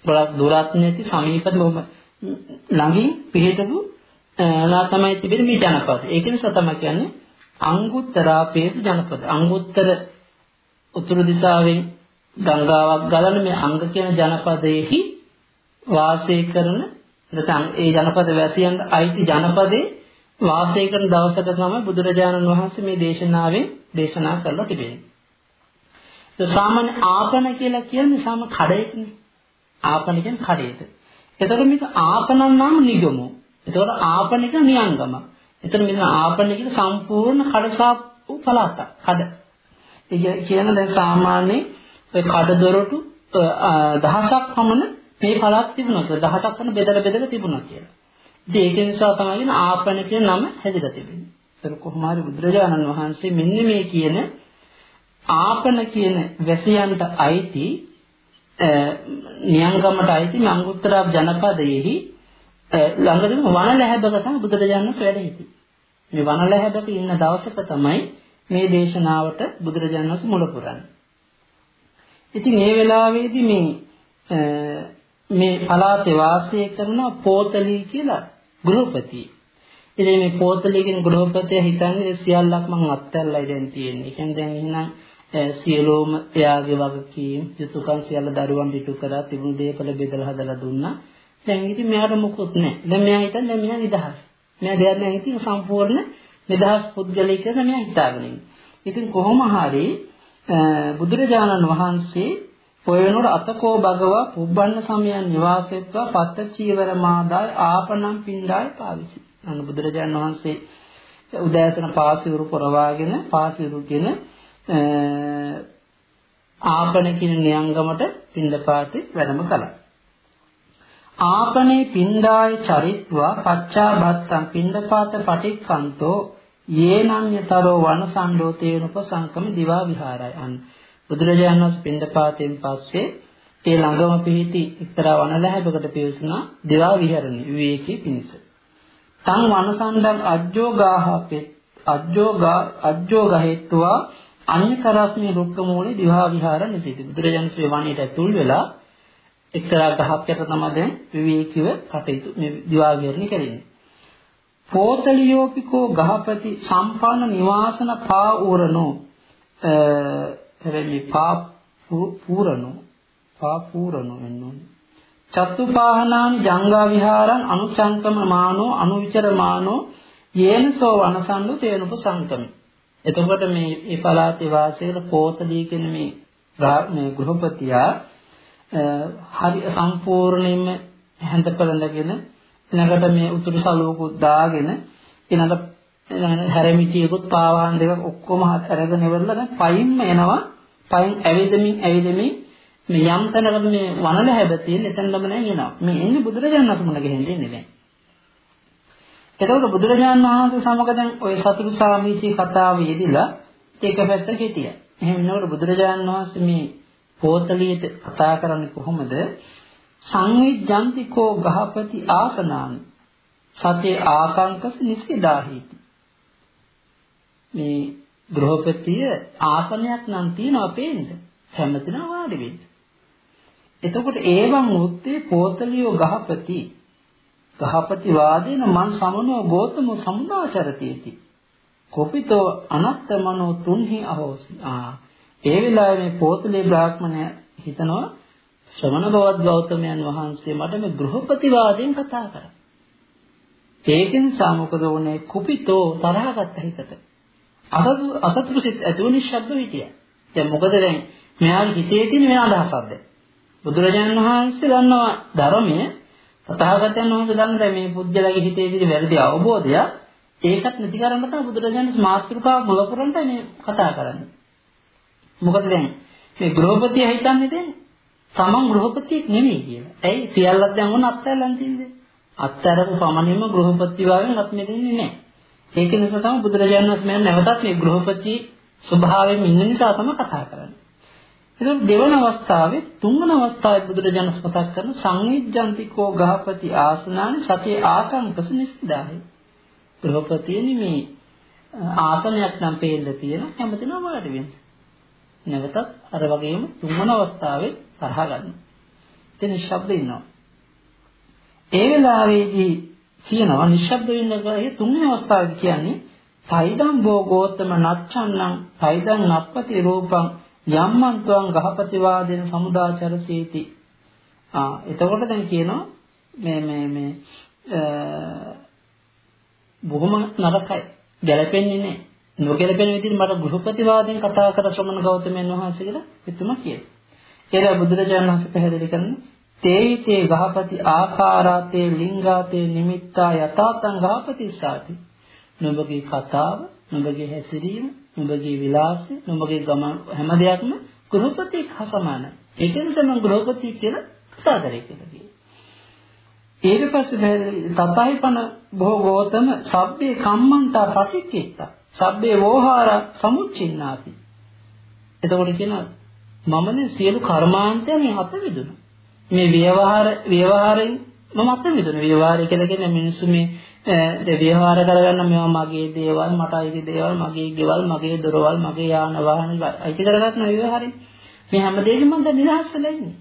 ගොඩක් දුරත් නැති සමීපද බොහොම ළඟින් පිහිටපු ලා තමයි තිබෙන්නේ මේ ජනපද. ඒක නිසා තමයි කියන්නේ අංගුත්තරාපේස ජනපද. අංගුත්තර උතුරු දිශාවෙන් ගංගාවක් ගලන මේ අංග කියන ජනපදයේහි වාසය කරන නැත්නම් ඒ ජනපද වැසියන් අයිති ජනපදේ වාසය කරන දවසක තමයි බුදුරජාණන් වහන්සේ මේ දේශනාවෙන් දේශනා කරලා තිබෙන්නේ. ඒ සාමාන්‍ය ආපන කියලා කියන්නේ සාම කඩේකනේ. ආපන කියන්නේ කඩේට. එතකොට මේක ආපනන් නම් නිගමෝ. එතකොට ආපන එක නියංගම. එතන මෙතන ආපන කියන සම්පූර්ණ කඩසාප්පු පළාතක්. කඩ. ඒ කියන දැන් සාමාන්‍ය ඔය කඩ දොරටු දහසක් පමණ මේ පළාත් තිබුණා කියලා. දහසක් පමණ බෙදලා බෙදලා තිබුණා කියලා. ඉතින් ඒක නිසා තමයි ආපන කියන නම හැදිලා තිබෙන්නේ. ඒක කොහොම හරි බුදුරජාණන් වහන්සේ මෙන්න මේ කියන ආපන කියන වැසියන්ට අයිති නියංගමට අයිති අංගුත්තර ජනපදයේහි ළඟදීම වන ලැහැබක තමයි බුදුරජාණන් වහන්සේ වැඩ හිටියේ. මේ වන ලැහැබක ඉන්න දවසක තමයි මේ දේශනාවට බුදුරජාණන් වහන්සේ මුල පුරන්නේ. ඉතින් ඒ වෙලාවේදී මේ මේ පළාතේ වාසය කරන පෝතලී කියලා ගෘහපති. ඉතින් මේ පෝතලී කියන ගෘහපතිය හිතන්නේ සියල්ලක් මං අත්හැරලා දැන් තියෙන්නේ. ඒ කියන්නේ දැන් එහෙනම් සියලෝම ත්‍යාගේ වගකීම් යුතුයකම් සියල්ල දරුවන් පිටු කරා තිබුණු දේපල බෙදලා හදලා දුන්නා. දැන් ඉතින් මෙයාට මොකුත් නැහැ. දැන් මෙයා හිතන්නේ දැන් මෙයා නිදහස්. මෙයා දෙයක් නැහැ ඉතින් සම්පූර්ණ නිදහස් පුද්ගලයෙක් කියලා මෙයා හිතාගෙන ඉන්නේ. ඉතින් කොහොම හරි බුදුරජාණන් වහන්සේ පොයනොර අතකෝ භගවා පුබ්බන්න සමයන් නිවාසෙත්වා පත්ත චීවර මාදාය ආපනම් පින්ඩාය පාවිසි. අන්න බුදුරජාණන් වහන්සේ උදෑසන පාසිවුරු පොරවාගෙන පාසිවුරුගෙන ආපන කියන නියංගමට පින්දපාතේ වැඩම කළා. ආපනේ පින්ඩාය චරිත්වා පච්චාබත්තං පින්දපාත පටික්කන්තෝ යේනඤ්‍යතරෝ වනසණ්ඩෝ තේනුප සංකම දිවා විහාරය අන් බුදුරජාණන් වහන්සේ පින්දපාතෙන් පස්සේ ඒ ළඟම පිහිටි එක්තරා වනලැහැබකට පිවිසුණා දේවා විහරණ විවේකී පිණිස. තං වනසණ්ඩං අජ්ජෝගාහපෙත් අජ්ජෝගා අජ්ජෝගහෙත්වා අඤ්‍යතරස්මී රුක්ක මූලේ දිවා විහාර නිසිත. බුදුරජාණන් ශ්‍රී වණේට ඇතුල් වෙලා එක්තරා ගහක් යට තමයි දැන් විවේකීව කටයුතු මේ දිවා විහරණය කරන්නේ. පෝතලියෝපිකෝ ගහපති සම්පන්න නිවාසන පා උරනෝ එරෙමි පා පූරනෝ පා පූරනෝ එන්නෝනේ චත්තුපාහනානි ජංගා විහාරං අනුචංකම මානෝ අනුවිචර මානෝ යේනසෝ වනසන්දු තේනුප සංකම. එතකොට මේ ඒ පළාතේ වාසය කරන පෝතලී කියන මේ මේ ගෘහපතියා හරි සම්පූර්ණයෙන්ම හැඳපළඳගෙන ඊළඟට මේ උතුරු සලුවකුත් දාගෙන ඊළඟ හැරමිටියකුත් පාවහන් දෙකක් ඔක්කොම අරගෙන ඉවරලා දැන් පයින්ම එනවා. පයින් ඇවිදමින් ඇවිදමින් මේ යම් තැනකට මේ වනල හැබ තියෙන එතනම නෑ එනවා මේ එන්නේ බුදුරජාණන් වහන්සේ මුණ ගැහෙන්න ඉන්නේ දැන්. එතකොට බුදුරජාණන් වහන්සේ සමග දැන් ওই සතුරු සාමීචී කතාව යෙදිලා ඒක පැත්ත හිටියා එහෙම වෙනකොට බුදුරජාණන් වහන්සේ මේ පෝතලියට කතා කරන්නේ කොහොමද? සංවිජ්ජන්තිකෝ ගහපති ආසනාන්. සතේ ආකාංකස නිස්කදාහීති. මේ ගෘහපතිය ආසනයක් නම් තියනවා පේන්න. හැමතිනා වාඩි වෙන්න. එතකොට ඒවං උත්තේ පෝතලියෝ ගහපති ගහපති වාදේන මන් සමනෝ ගෝතම සමුදාචරතිති කොපිතෝ අනත්ත මනෝ තුන්හි අහෝසි ආ ඒ වෙලාවේ මේ පෝතලේ බ්‍රාහ්මණය හිතනවා ශ්‍රමණ බවත් ගෞතමයන් වහන්සේ මට මේ ගෘහපතිවාදයෙන් කතා කරා. ඒකෙන් සාමකද වුණේ කුපිතෝ තරහගත්ත හිතට. අසතු අසතුරු සිත් ඇතුණු ශබ්ද හිටියා. දැන් මොකද දැන් මෙයාගේ හිතේ තියෙන වෙන අදහසක්ද? බුදුරජාණන් වහන්සේ දන්නවා ධර්මය තථාගතයන් වහන්සේ දන්නවා මේ පුජ්‍යලගේ හිතේ තියෙන වැරදි අවබෝධය ඒකත් නැති කරන්න තමයි බුදුරජාණන් මාත්‍රිකාව මුල පුරන්ට මේ කතා කරන්නේ. මොකද දැන් මේ ගෘහපතිය හිතන්නේ දැන් තමන් ගෘහපතියෙක් නෙමෙයි කියලා. ඇයි සියල්ලක් දැන් වුණ අත්හැරලන් තින්නේ? අත්හැරපු පමණින්ම ගෘහපති භාවයෙන් අත් මෙදෙන්නේ නැහැ. ඒක නිසා තමයි බුදුරජාණන් වහන්සේ නැවතත් මේ ගෘහපති ස්වභාවයෙන් ඉන්න නිසා තමයි කතා කරන්නේ. ඒක දෙවන අවස්ථාවේ තුන්වන අවස්ථාවේ බුදුරජාණන් මතක් කරන සංවිජ්ජන්තිකෝ ගහපති ආසනානි සතිය ආකංකස නිස්දාහි. ගෘහපතියනි මේ ආසනයක් නම් පෙන්න තියෙන හැමතිනම වාඩි වෙන්න. නැවතත් අර වගේම තුන්වන අවස්ථාවේ තරහ ගන්න. ඉතින් නිශ්ශබ්ද ඉන්නවා. ඒ වෙලාවේදී කියනවා නිශ්ශබ්ද වෙන්න ගියේ තුන්වෙනි අවස්ථාවේදී කියන්නේ සයිදම් භෝගෝත්තම නච්ඡන්නම් සයිදම් නප්පති රූපං යම්මන්තං ගහපති වාදෙන සමුදාචරසීති. ආ එතකොට දැන් කියනවා මේ මේ මේ බොහොම නරකයි. ගැළපෙන්නේ නැහැ. නොගැලපෙන විදිහට මට ගෘහපතිවාදයෙන් කතා කර ශ්‍රමණ ගෞතමයන් වහන්සේ කියලා එතුමා කියනවා. ඒලා බුදුරජාණන් වහන්සේ පැහැදිලි කරන්නේ තේිතේ ගහපති ආකාරාතේ ලිංගාතේ නිමිත්තා යතාතං ගහපතිස්සාති. නුඹගේ කතාව, නුඹගේ හැසිරීම, නුඹගේ විලාසය, නුඹගේ ගමන හැම දෙයක්ම ගෘහපතික් හා සමානයි. ඒක නිසා මම ගෘහපති කියලා කතා කරේ කියලා කියනවා. ඊට පස්සේ තතයිපන බොහෝ ගෝතම සබ්බේ කම්මන්තා පටිච්චිත්තා සබ්බේ වෝහාර සමුච්චින්නාති. එතකොට කියනවා මමනේ සියලු කර්මාන්තයන් හත විදුණා. මේ ව්‍යවහාර ව්‍යවහාරයෙන් මම අත විදුණා. ව්‍යවහාරය කියලා කියන්නේ මිනිස්සු මේ ව්‍යවහාර කරගන්න මේවා මගේ දේවල්, මට අයිති දේවල්, මගේ ගෙවල්, මගේ දොරවල්, මගේ යාන වාහන අයිති කරගන්න ව්‍යවහාරය. මේ හැම දෙයකින්ම මම දැන් නිදහස් වෙලා ඉන්නේ.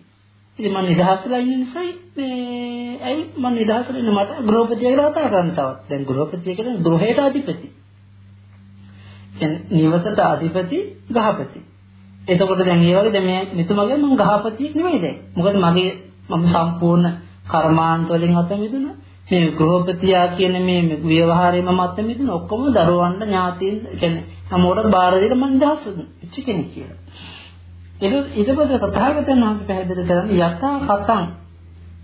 ඉතින් මම නිදහස් වෙලා ඉන්න නිසා මේ ඇයි මම නිදහස් වෙන්න මට ගෘහපතිය කියලා කතා කරන්න තවත්. දැන් ගෘහපතිය කියන්නේ ගෘහයට අධිපති. නිවසට අධිපති ගහපති. එතකොට දැන් ඒ වගේ දැන් මේ මෙතුමගේ මම ගහපතියෙක් නෙමෙයි දැන්. මොකද මගේ මම සම්පූර්ණ කර්මාන්ත වලින් අත මිදුණා. මේ ගෘහපතියා කියන මේ ව්‍යවහාරයේ මම අත මිදුණා. ඔක්කොම දරුවන්ට ඥාතීන් කියන්නේ හැමෝටම බාර දෙන්න මම දහස් වෙච්ච කෙනෙක් කියලා. ඒක ඊට පස්සේ තථාගතයන් වහන්සේ පැහැදිලි කරන්නේ යථා කතං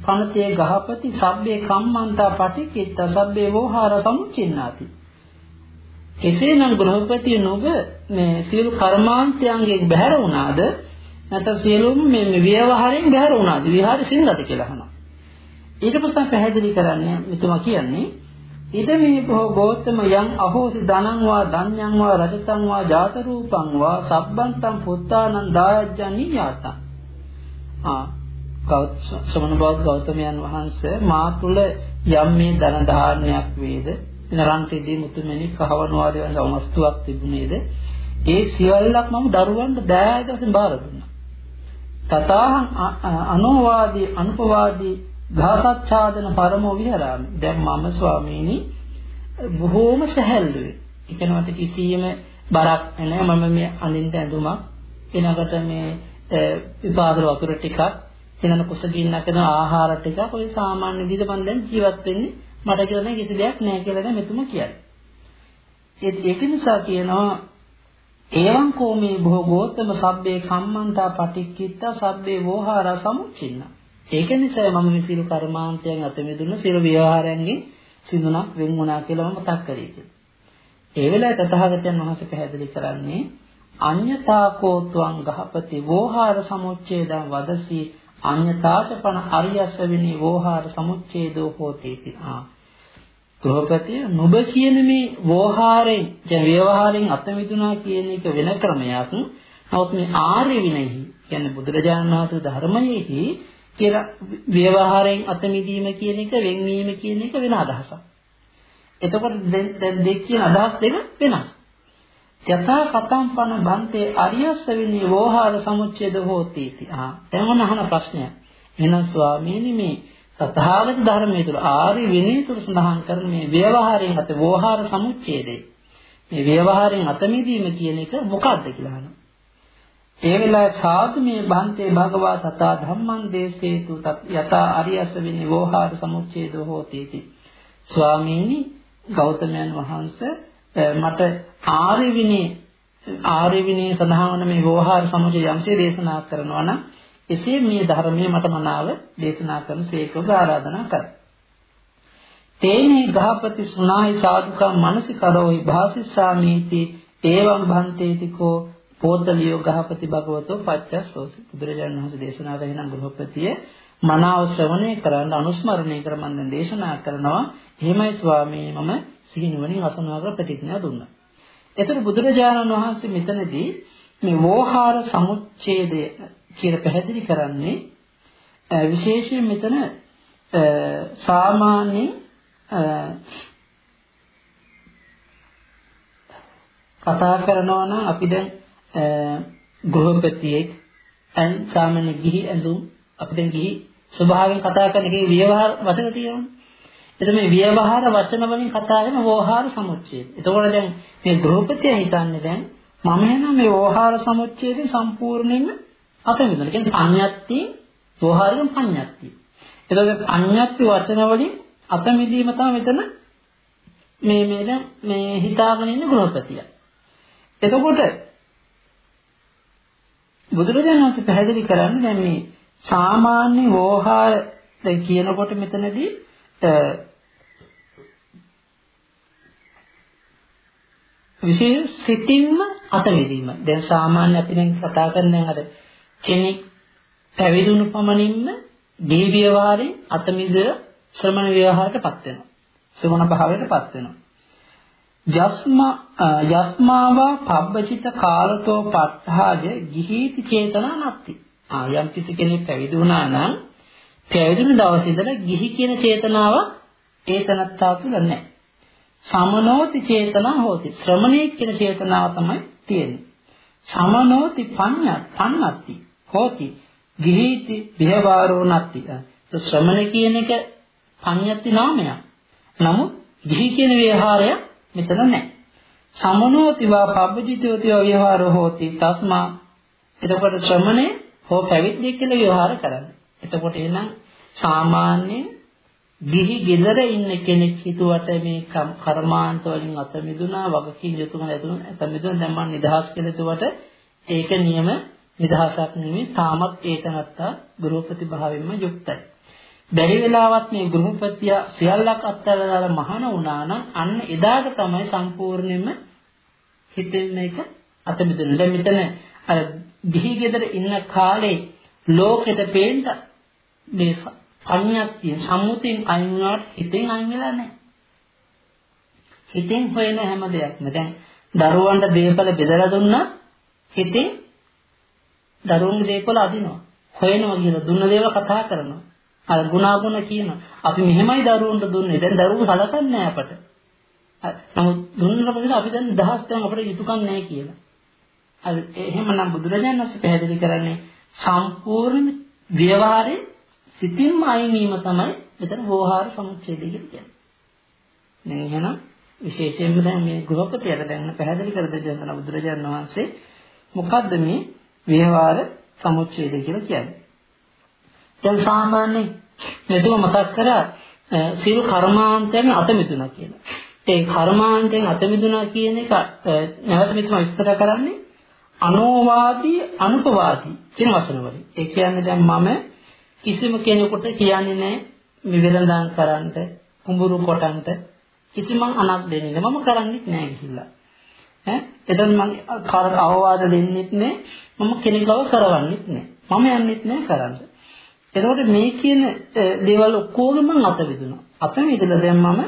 පනතේ ගහපති සබ්බේ කම්මන්තා පටිච්චිත්ත සබ්බේ වෝහාර සමුච්චින්නාති එසේනම් ගෘහපති නුඹ මේ සියලු කර්මාන්තයන්ගෙන් බැහැර වුණාද නැත්නම් සියලුම මේ ව්‍යවහාරයෙන් බැහැර වුණාද විහාර සින්දද කියලා අහනවා ඊට පස්සේ පැහැදිලි කරන්නේ මෙතුමා කියන්නේ ඉද මේ බොහෝ ගෝතම යම් අහෝසි ධනං වා ධඤ්ඤං වා රජතං වා ජාත රූපං වා සබ්බන්තං පුත්තානං දායජ්ජනි යාතං. ආ ශ්‍රමණ බෞද්ධ ගෞතමයන් වහන්සේ මා තුල යම් මේ ධන ධාන්‍යයක් වේද? නරන් තෙදී මුතුමැණි කහවණු ආදී වගේ වස්තුවක් තිබුණේද? ඒ සියල්ලක් මම දරුවන්ට දෑයද වශයෙන් බාර දුන්නා. තථාහං අනෝවාදී අනුපවාදී භාසච්ඡාදන පරමෝ විහරාමි. දැන් මම ස්වාමීනි බොහෝම සැහැල්ලුවේ. ඒකනවට කිසියම් බරක් නැහැ. මම මේ අඳින්න ඇඳුමක් ඊළඟට මේ විපාදල වතුර ටිකක් ඊළඟ කුසගින්නක් කරන ආහාර ටිකක් ඔය සාමාන්‍ය විදිහට මම දැන් ජීවත් වෙන්නේ මට කියලා දැන් කිසි දෙයක් නැහැ කියලා දැන් මෙතුම කියන්නේ. ඒක නිසා කියනවා එවං කෝමේ භෝගෝත්තම සබ්බේ කම්මන්තා පටික්කිත්තා සබ්බේ වෝහාර සමුච්චින්න. ඒක නිසා මම මේ සියලු කර්මාන්තයන් අත මෙදුන සියලු ව්‍යවහාරයන්ගෙන් සිඳුණක් වෙන් වුණා කියලා මම මතක් කරේ. ඒ වෙලාවේ තථාගතයන් වහන්සේ පැහැදිලි කරන්නේ අඤ්‍යතාකෝත්වං ගහපති වෝහාර සමුච්ඡේදං වදසි අඤ්‍යතාචපන අරියස්ස විනි වෝහාර සමුච්ඡේදෝ හෝති ආ ගෘහපතිය නුඹ කියන මේ වෝහාරයෙන් දැන් ව්‍යවහාරයෙන් අත මිදුණා කියන එක වෙන ක්‍රමයක්. නමුත් මේ ආර්ය විනයෙහි කියන්නේ බුදුරජාණන් වහන්සේ ධර්මයේහි කියලා ව්‍යවහාරයෙන් අත මිදීම කියන එක වෙන්වීම කියන එක වෙන අදහසක්. එතකොට දැන් දෙක කියන අදහස් දෙක වෙනස්. යථා කතම් පන බන්තේ අරියස්ස විනී වෝහාර සමුච්ඡේද හෝති इति. ආ දැන් මොන අහන ප්‍රශ්නයක්. එහෙනම් ස්වාමීනි මේ තථාගත ධර්මයේ තුල ආර්ය විනය තුල සඳහන් කරන මේ ව්‍යවහාරයෙන් අත වෝහාර සමුච්ඡේදේ මේ ව්‍යවහාරයෙන් අත මිදීම කියන එක මොකක්ද කියලා අහනවා. ඒ වෙලාවේ සාදු මේ බන්තේ භගවා තථා ධම්මං දේසේතු යතා අරියස්ස විනි වෝහාර සමුච්ඡේදෝ හෝති इति. ස්වාමීනි ගෞතමයන් වහන්සේ මට ආර්ය විනය ආර්ය විනය සඳහන් වන මේ වෝහාර සමුච්ඡේද යම්සේ දේශනා කරනවා නම් එසේ මේ ධර්මයේ මට මනාව දේශනා කරන සේකව ආරාධනා කරා. තේනේ ගහපති සුනාහි සාදුකම් මනසිකරෝහි භාසිස්සාමීති ඒවම් භන්තේතිකෝ පෝතලියෝ ගහපති භගවතෝ පච්චස්සෝසි බුදුරජාණන් වහන්සේ දේශනා කරන ගෘහපතිය මනාව ශ්‍රවණය කරන්න අනුස්මරණය කර මම දැන් දේශනා කරනවා එහෙමයි ස්වාමී මම සිහිනුවණින් අසනවා කර ප්‍රතිඥා දුන්නා. එතකොට බුදුරජාණන් වහන්සේ මෙතනදී මේ වෝහාර සමුච්ඡේදය කියලා පැහැදිලි කරන්නේ විශේෂයෙන් මෙතන සාමාන්‍ය කතා කරනවා නම් අපි දැන් ගෘහපතියෙක් අන් සාමාන්‍ය ගිහි ඇඳුම් අපි දැන් ගිහි ස්වභාවයෙන් කතා කරන එකේ ව්‍යවහාර වචන තියෙනවා. එතකොට මේ ව්‍යවහාර වචන වලින් කතා කරන වෝහාර සමුච්ඡේද. එතකොට දැන් මේ ගෘහපතිය හිතන්නේ දැන් මම එනවා මේ වෝහාර සමුච්ඡේදේ සම්පූර්ණයෙන්ම අත මිදෙන. කියන්නේ පඤ්ඤාත්ති වෝහාරිකම් පඤ්ඤාත්ති. එතකොට පඤ්ඤාත්ති වචන වලින් අත මිදීම තමයි මෙතන මේ මේ දැන් මේ හිතාගෙන ඉන්න ගෘහපතිය. එතකොට බුදුරජාණන් වහන්සේ පැහැදිලි කරන්නේ දැන් මේ සාමාන්‍ය වෝහාර දැන් කියනකොට මෙතනදී විශේෂ සිතින්ම අත මිදීම. දැන් සාමාන්‍ය අපි දැන් කතා කරන අර කෙනෙක් පැවිදුණු පමණින්ම දී ව්‍යවහාරයෙන් අතමිද ශ්‍රමණ ව්‍යවහාරයටපත් වෙනවා. ශ්‍රමණ භාවයටපත් වෙනවා. යස්මා යස්මාවා පබ්බචිත කාලතෝ ප ဋ ාජ ගිහීති චේතනා නැත්ති. ආ යම් කිසි කෙනෙක් පැවිදි වුණා නම් පැවිදුණු දවසේ ඉඳලා ගිහි කියන චේතනාව ඒ තනත්තා තුළ නැහැ. සමනෝති චේතනා හෝති. ශ්‍රමණේ කියන චේතනාව තමයි තියෙන්නේ. සමනෝති පඤ්ඤා පන්නත්ති. හෝති ගිහීති විහවාරෝ නත්ති. ශ්‍රමණ කියන එක පඤ්ඤත්ති නාමයක්. නමුත් ගිහි කියන විහාරය මෙතන නැහැ. සමනෝති වා පබ්බජිතෝති විහාරෝ හෝති තස්මා එතකොට ශ්‍රමණේ හෝ පැවිද්දෙක් කියලා විවහාර කරන්නේ. එතකොට එහෙනම් සාමාන්‍යයෙන් ගිහි ගෙදර ඉන්න කෙනෙක් හිතුවට මේ කර්මාන්ත වලින් අත මිදුණා වගකීම් යුතුකම ඇතුළු අත මිදුණා දැන් මම නිදහස් කියලා හිතුවට ඒක නියම නිදහසක් නෙමෙයි තාමත් ඒතනත්තා ගෘහපති භාවයෙන්ම යුක්තයි. බැරි වෙලාවත් මේ ගෘහපතිය සියල්ලක් අත්හැරලා දාලා මහාන වුණා නම් අන්න එදාට තමයි සම්පූර්ණයෙන්ම හිතෙන් මේක අත මිදුණා. දැන් මෙතන අර ගිහි ගෙදර ඉන්න කාලේ ලෝකෙට පේන්න මේ පඤ්ඤාත්තිය සම්මුතින් අයින් වුණාට හිතෙන් අයින් වෙලා නැහැ. හිතෙන් හොයන හැම දෙයක්ම දැන් දරුවන්ට දේපල බෙදලා දුන්නා හිතෙන් දරුවන්ගේ දේපල අදිනවා. හොයනවා කියලා දුන්න දේවල් කතා කරනවා. අර ගුණාගුණ කියනවා. අපි මෙහෙමයි දරුවන්ට දුන්නේ. දැන් දරුවෝ සලකන්නේ නැහැ අපට. නමුත් දුන්නට පස්සේ අපි දැන් දහස් දැන් අපිට යුතුයකම් නැහැ කියලා. අර එහෙමනම් බුදුරජාණන් වහන්සේ පැහැදිලි කරන්නේ සම්පූර්ණ ව්‍යවહાරයේ සිතින්ම අයින් වීම තමයි මෙතන වෝහාර සමුච්ඡේදය කියලා කියන්නේ. දැන් එහෙනම් විශේෂයෙන්ම දැන් මේ ගෘහපතියට දැන් පැහැදිලි කර දෙන්න බුදුරජාණන් වහන්සේ මොකද්ද මේ ව්‍යවહાර සමුච්ඡේදය කියලා කියන්නේ. දැන් සාමාන්‍යයෙන් මෙතුම මතක් කරා සියලු කර්මාන්තයන් අත මිදුණා කියලා. ඒ කර්මාන්තයෙන් අත මිදුණා කියන එක නැවත මෙතුම විස්තර කරන්නේ අනෝවාදී අනුපවාදී කියන වචන වලින්. ඒ කියන්නේ දැන් මම කිසිම කෙනෙකුට කියන්නේ නැහැ මෙවෙලඳන් කරන්නට, කුඹුරු කොටන්නට කිසිම අනක් දෙන්නේ නැහැ. මම කරන්නේත් නැහැ කිසිලා. ඈ එතන මම කාට අවවාද දෙන්නෙත් නැහැ. මම කෙනෙක්ව කරවන්නෙත් නැහැ. මම යන්නෙත් නැහැ කරන්න. එතකොට මේ කියන දේවල් ඔක්කොම මම අත විදුණා. අත විදලා දැන් මම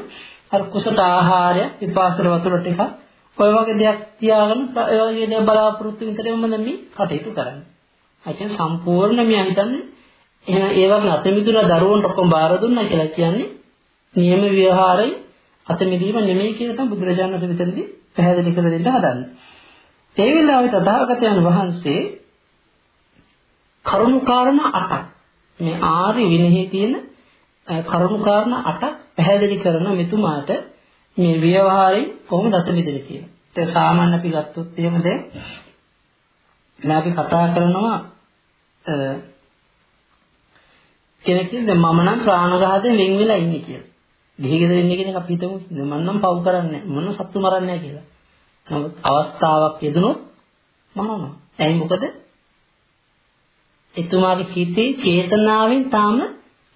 අර කුසට ආහාරය, විපාසර වතුර ටික ඔය වගේ දෙයක් තියාගෙන ඔය වගේ දේවල් බලාපොරොත්තු විතරම දැන් මේ කටයුතු කරන්නේ. ඒ කියන්නේ සම්පූර්ණ මෙයා හිතන්නේ එහෙනම් ඒ වගේ අත මිදුණා දරුවන්ට ඔක්කොම බාර දුන්නා කියලා කියන්නේ නියම ව්‍යවහාරයි අත මිදීම නෙමෙයි කියලා තමයි බුදුරජාණන් වහන්සේ විතරදී පැහැදිලි කර දෙන්න හදන්නේ. ඒ වෙලාවේ තථාගතයන් වහන්සේ කරුණු කාරණා 8ක් මේ ආර්ය විනහේ තියෙන කරුණු කාරණා 8ක් පැහැදිලි කරන මෙතුමාට මේ ව්‍යවහාරයෙන් කොහොමද අත මිදෙන්නේ කියලා. ඒක සාමාන්‍ය අපි ගත්තොත් එහෙම දැන් දැන් අපි කතා කරනවා කෙනෙක් දැන් මම නම් ප්‍රාණඝාතයෙන් වෙන් වෙලා ඉන්නේ කියලා. ගිහි ගෙදර ඉන්නේ කෙනෙක් අපි හිතමු මම නම් පව් කරන්නේ නැහැ. මම සත්තු මරන්නේ නැහැ කියලා. නමුත් අවස්ථාවක් යෙදුනොත් මමනවා. ඇයි මොකද? එතුමාගේ හිතේ චේතනාවෙන් තාම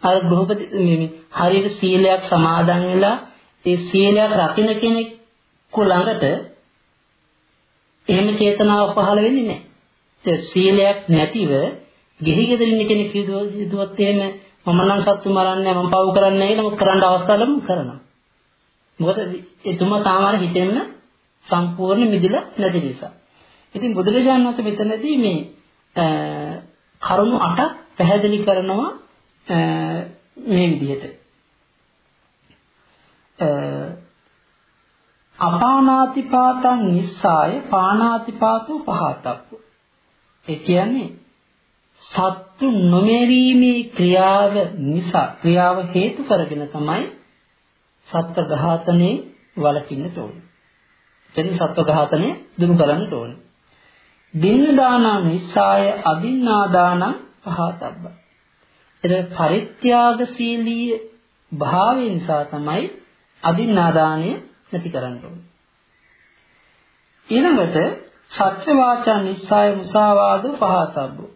අර ගෘහපති මේ හරියට සීලයක් සමාදන් වෙලා ඒ සීලයක් රකින්න කෙනෙක් ළඟට එහෙම චේතනාවක් පහළ වෙන්නේ නැහැ. ඒ සීලයක් නැතිව ගෙහි ගෙදර ඉන්න කෙනෙක් හිතුවත් එහෙම මම නම් සත්තු මරන්නේ මම පව් කරන්නේ නැහැ නමුත් කරන්න අවස්ථාවලම කරනවා. මොකද එතුමා තාමාර හිතෙන්න සම්පූර්ණ මිදිලා නැති නිසා. ඉතින් බුදුරජාණන් වහන්සේ මෙතනදී මේ කරුණු 8ක් පැහැදිලි කරනවා මේ විදිහට. අපානාතිපාතං නිස්සාය පානාතිපාතෝ පහතප්පු. ඒ කියන්නේ සත්තු නොමෙරීමේ ක්‍රියාව නිසා ක්‍රියාව හේතු කරගෙන තමයි සත්ත්ව ඝාතනේ වළකින්න ඕනේ. එතන සත්ත්ව ඝාතනය දුරු කරන්න ඕනේ. දින්න දාන නිසාය අදින්නා දාන පහතබ්බ. එතන පරිත්‍යාගශීලී භාවය නිසා තමයි අදින්නා දාණය නැති කරන්න ඕනේ. ඊළඟට සත්‍ය වාචා නිසාය මුසාවාදෝ පහතබ්බෝ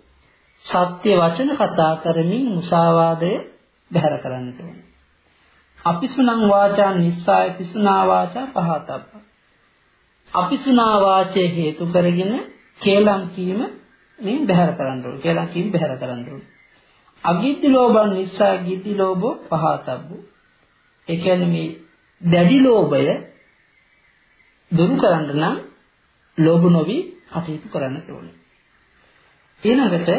සත්‍ය වචන කතා කරමින් මුසාවාදය බැහැර කරන්නට ඕනේ. අපිසුනං වාචා නිස්සාය පිසුනා වාචා පහතබ්බ. අපිසුනා වාචය හේතු කරගෙන කේලම් කීම මේ බැහැර කරන්න ඕනේ. කේලම් කීම බැහැර කරන්න ඕනේ. අගිත්ති ලෝභං නිස්සා ගිති ලෝභෝ පහතබ්බ. ඒ කියන්නේ මේ දැඩි ලෝභය දුරු කරන්න නම් ලෝභ නොවි කටයුතු කරන්න ඕනේ. ඊළඟට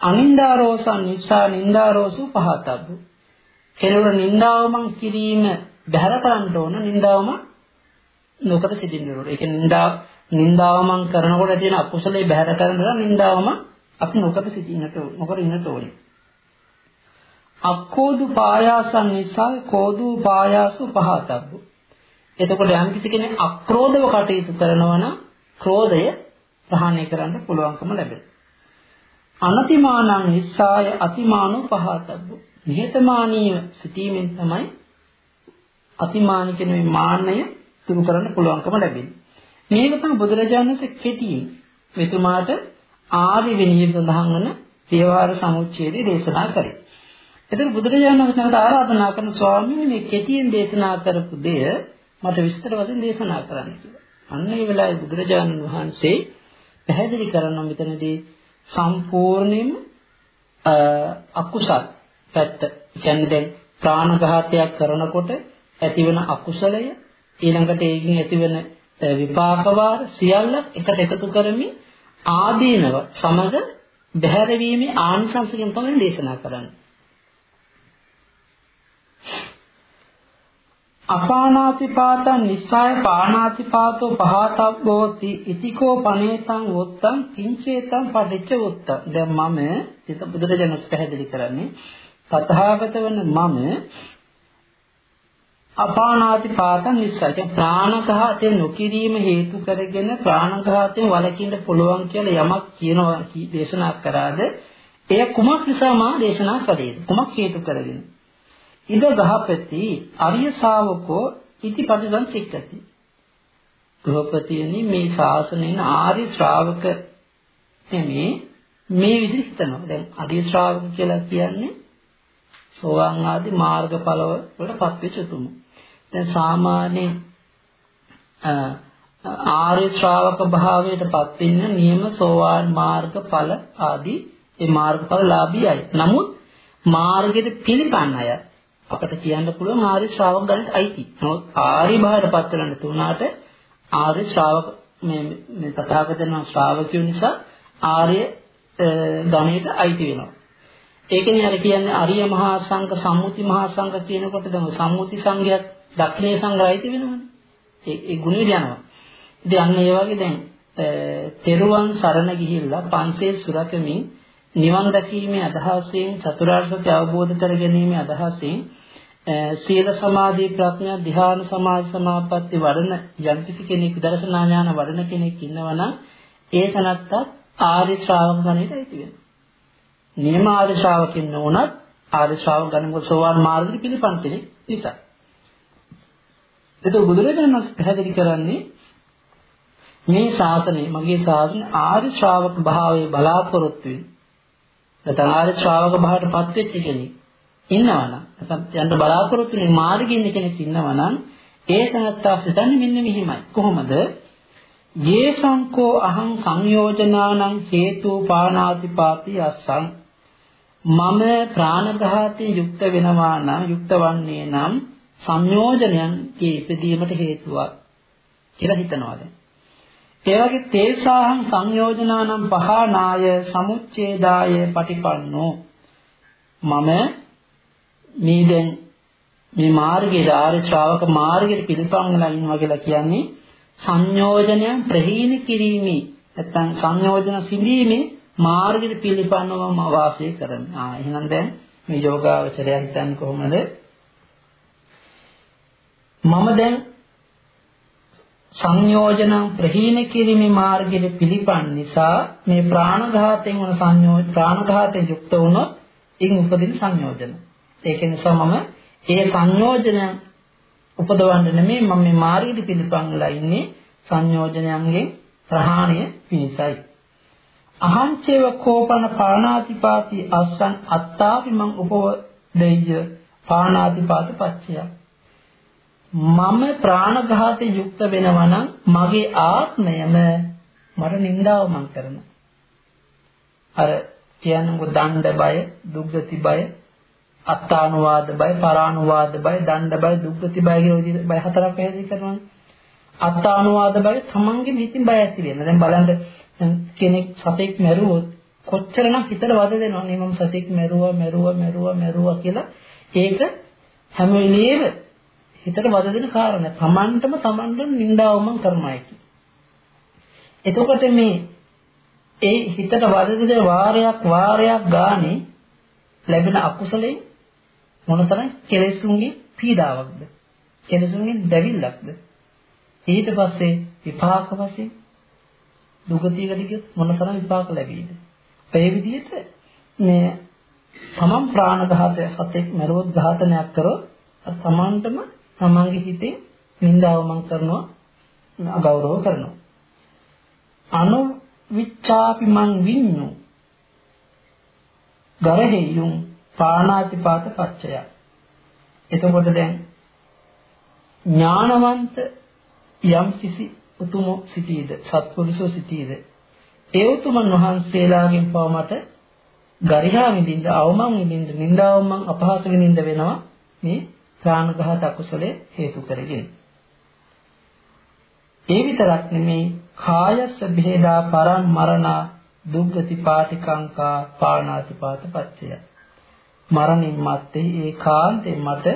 අනින්දාරෝසං නිසා නින්දාරෝසු පහතබ්බු. කෙනෙකුට නින්දාවමන් කිරීම බැහැර කරන්න ඕන නින්දාවම නොකර සිටින්න ඕන. ඒ කියන්නේ නින්දාව නින්දාවමන් කරනකොට තියෙන අකුසලයේ බැහැර කරන්න නින්දාවම අපි නොකර සිටින්නට ඕන. නොකර ඉන්නට ඕනේ. අක්කෝදු පායාසං නිසා කෝදු පායාසු පහතබ්බු. එතකොට යම් කිසි කෙනෙක් අක්‍රෝධව කටයුතු කරනවා නම් ක්‍රෝධය ප්‍රහාණය කරන්න පුළුවන්කම ලැබෙනවා. අනතිමානං නිස්සාය අතිමානෝ පහතබ්බ. නිහතමානීව සිටීමෙන් තමයි අතිමාන කියන මේ මාන්නය දුරු කරන්න පුළුවන්කම ලැබෙන්නේ. මේක තමයි බුදුරජාණන් වහන්සේ කෙටියෙන් මෙතුමාට ආදි විනීත සඳහන් වන දේවාර සමුච්ඡේදය දේශනා කරේ. එතකොට බුදුරජාණන් වහන්සේ ආරාධනා කරන ස්වාමීන් මේ කෙටියෙන් දේශනා කරපු දෙය මට විස්තර වශයෙන් දේශනා කරන්න කියලා. අන්න ඒ වෙලාවේ බුදුරජාණන් වහන්සේ පැහැදිලි කරනවා මෙතනදී සම්පූර්ණයෙන්ම අකුසල් පැත්ත. කියන්නේ දැන් ප්‍රාණඝාතයක් කරනකොට ඇතිවන අකුසලය ඊළඟට ඒකින් ඇතිවන විපාක වාර සියල්ල එකට එකතු කරමින් ආදීනව සමග බහැරවීමේ ආනිසංස ගැන තමයි දේශනා කරන්නේ. අපානාතිපාතං නිස්සාය පානාතිපාතෝ පහතබ්බෝති ඉතිකෝ පනේතං වොත්තං කිංචේතං පටිච්ච වොත්තං දැන් මම ඒක බුදුරජාණන් පැහැදිලි කරන්නේ තථාගත වන මම අපානාතිපාතං නිස්සාය ප්‍රාණඝාතය නොකිරීම හේතු කරගෙන ප්‍රාණඝාතයෙන් වළකින්න පුළුවන් කියලා යමක් කියනවා දේශනා කරාද එය කුමක් නිසා මා දේශනා කළේද කුමක් හේතු කරගෙන ඉද ගහපති අරිය ශාවකෝ ඉති පටිසංසික්කති. ගෘහපතියනි මේ ශාසනයෙන් ආර්ය ශ්‍රාවක තෙමේ මේ විදිහට හිතනවා. දැන් ආර්ය ශ්‍රාවක කියලා කියන්නේ සෝවාන් ආදී මාර්ගඵල වලටපත් වෙච්ච තුමු. දැන් සාමාන්‍යයෙන් ආර්ය ශ්‍රාවක භාවයටපත් වෙන්න නියම සෝවාන් මාර්ගඵල ආදී ඒ මාර්ගඵල ලාභී අය. නමුත් මාර්ගයට පිළිපන්න අය අපට කියන්න පුළුවන් ආර්ය ශ්‍රාවක ගණයට අයිති. නමුත් ආර්ය භාවයට පත් වෙලා නැතුණාට ආර්ය ශ්‍රාවක මේ මේ තථාගතයන් ශ්‍රාවකයෝ නිසා ආර්ය ගණයට අයිති වෙනවා. ඒකනේ අර කියන්නේ අරිය මහා සංඝ සම්මුති මහා සංඝ කියනකොට තමයි සම්මුති සංඝයත් දක්ෂිනේ සංඝය අයිති වෙනවනේ. ඒ ඒ ගුණෙ යනවා. ඉතින් අන්න ඒ වගේ දැන් තෙරුවන් සරණ ගිහිල්ලා පන්සේ සුරකමින් නිවන් දැකීමේ අදහසෙන් චතුරාර්ය සත්‍ය අවබෝධ කර ගැනීමේ අදහසෙන් සීල සමාධි ප්‍රඥා ධ්‍යාන සමාධි සමාපatti වඩන යම්කිසි කෙනෙක් දර්ශනා ඥාන වඩන කෙනෙක් ඉන්නවනම් ඒ තනත්තත් ආර්ය ශ්‍රාවක ගණයට අයිති වෙනවා. නියම ආර්ය ශ්‍රාවකින් නොවුනත් ආර්ය ශ්‍රාවක ගණ මොකද සෝවාන් මාර්ගෙට පිළිපන් කෙනෙක් නිසා. ඒක බුදුරජාණන් වහන්සේ පැහැදිලි කරන්නේ මේ ශාසනය මගේ ශාසනය ආර්ය ශ්‍රාවක භාවයේ බලාපොරොත්තු වෙන. නැත්නම් ආර්ය ශ්‍රාවක භාවයට පත් වෙච්ච කෙනෙක් ඉන්නවනම් නැත්නම් යන්න බලාපොරොත්තු වෙන මාර්ගයේ ඉන්න කෙනෙක් ඉන්නවනම් ඒ තනත්තා සිතන්නේ මෙන්න මෙහිමයි. කොහොමද? යේ සංකෝ අහං සංයෝජනානං හේතු පානාතිපාති අස්සං. මම ප්‍රාණඝාතයෙන් යුක්ත වෙනවා නම් යුක්ත වන්නේ නම් සංයෝජනයන් ඉපදීමට හේතුවක් කියලා හිතනවා දැන් ඒ වගේ තේසාහං සංයෝජනානම් පහනාය සමුච්ඡේදාය පටිපන්නෝ මම මේ දැන් මේ මාර්ගයේ ආර්ය ශ්‍රාවක මාර්ගයේ පිළිපංගලා ඉන්නවා කියලා කියන්නේ සංයෝජනයන් ප්‍රහීන කිරීමේ නැත්නම් සංයෝජන සිඳීමේ මාර්ගයට පිළිපන්නවම වාසය කරන්නේ. ආ එහෙනම් දැන් මේ යෝගාවචරය හිතන්නේ කොහොමද? මම දැන් සංයෝජන ප්‍රහීන කිරීමේ මාර්ගයේ පිළිපන් නිසා මේ ප්‍රාණඝාතයෙන් වන සංයෝජ ප්‍රාණඝාතයෙන් යුක්ත වුණොත් ඉන් උපදින සංයෝජන. ඒක නිසා මම ඒ සංයෝජන උපදවන්න නෙමෙයි මම මේ මාර්ගයේ පිළිපන්ලා ඉන්නේ සංයෝජනයන්ගෙන් ප්‍රහාණය පිණිසයි. අහංචේව කෝපන පාණාතිපාති අස්සං අත්තාපි මං උපවදෙය්‍ය පාණාතිපාත පච්චය මම ප්‍රාණඝාතේ යුක්ත වෙනවා නම් මගේ ආත්මයම මට නින්දාව මං කරනවා. අර කියන්නකො දණ්ඩ බය, දුක්ගති බය, අත්තානුවාද බය, පරානුවාද බය, දණ්ඩ බය, දුක්ගති බය කියන විදිහට බය හතරක් පැහැදිලි කරනවානේ. අත්තානුවාද බය තමන්ගේ හිතින් බය ඇති වෙන. දැන් බලන්න කෙනෙක් සතෙක් මැරුවොත් කොච්චරනම් හිතට වද දෙනවනේ මම සතෙක් මැරුවා, මැරුවා, මැරුවා, මැරුවා කියලා ඒක හැම වෙලේම හිතට වද දෙන කාරණා. Tamanටම Tamanටම නින්දාවමන් කරනවා කියන. එතකොට මේ ඒ හිතට වද දෙන වාරයක් වාරයක් ගානේ ලැබෙන අකුසලේ මොනතරම් කෙලෙසුන්ගේ පීඩාවක්ද? කෙලෙසුන්ගේ දැවිල්ලක්ද? ඊට පස්සේ විපාක වශයෙන් දුගතියකට ගියොත් මොනතරම් විපාක ලැබෙයිද? ඒ විදිහට මේ තමන් ප්‍රාණඝාතය හතෙක් මරොත් ඝාතනයක් කරොත් තමන්ටම තමන්ගේ හිතේ නින්දාව මං කරනවා අගෞරව කරනවා. අනු විච්ඡාපි මං විඤ්ඤු ගරහෙයුම් පාණාතිපාත පච්චය. එතකොට දැන් ඥානවන්ත යම් කිසි උතුම සිටීද සත්පුරුෂෝ සිටීද ඒ උතුමන් වහන්සේලාගෙන් පවමට ගරිහා විඳින්න අවමන් විඳින්න නින්දාවමන් අපහාස විඳින්න වෙනවා මේ ප්‍රාණඝාත අකුසලයේ හේතු කරගෙන. ඒ විතරක් නෙමේ කායස්ස බෙහෙදා පරම් මරණ දුග්ගති පාටිකංකා පාණාති පාත පච්චය මරණින් මත්තේ ඒකාන්තයෙන් මට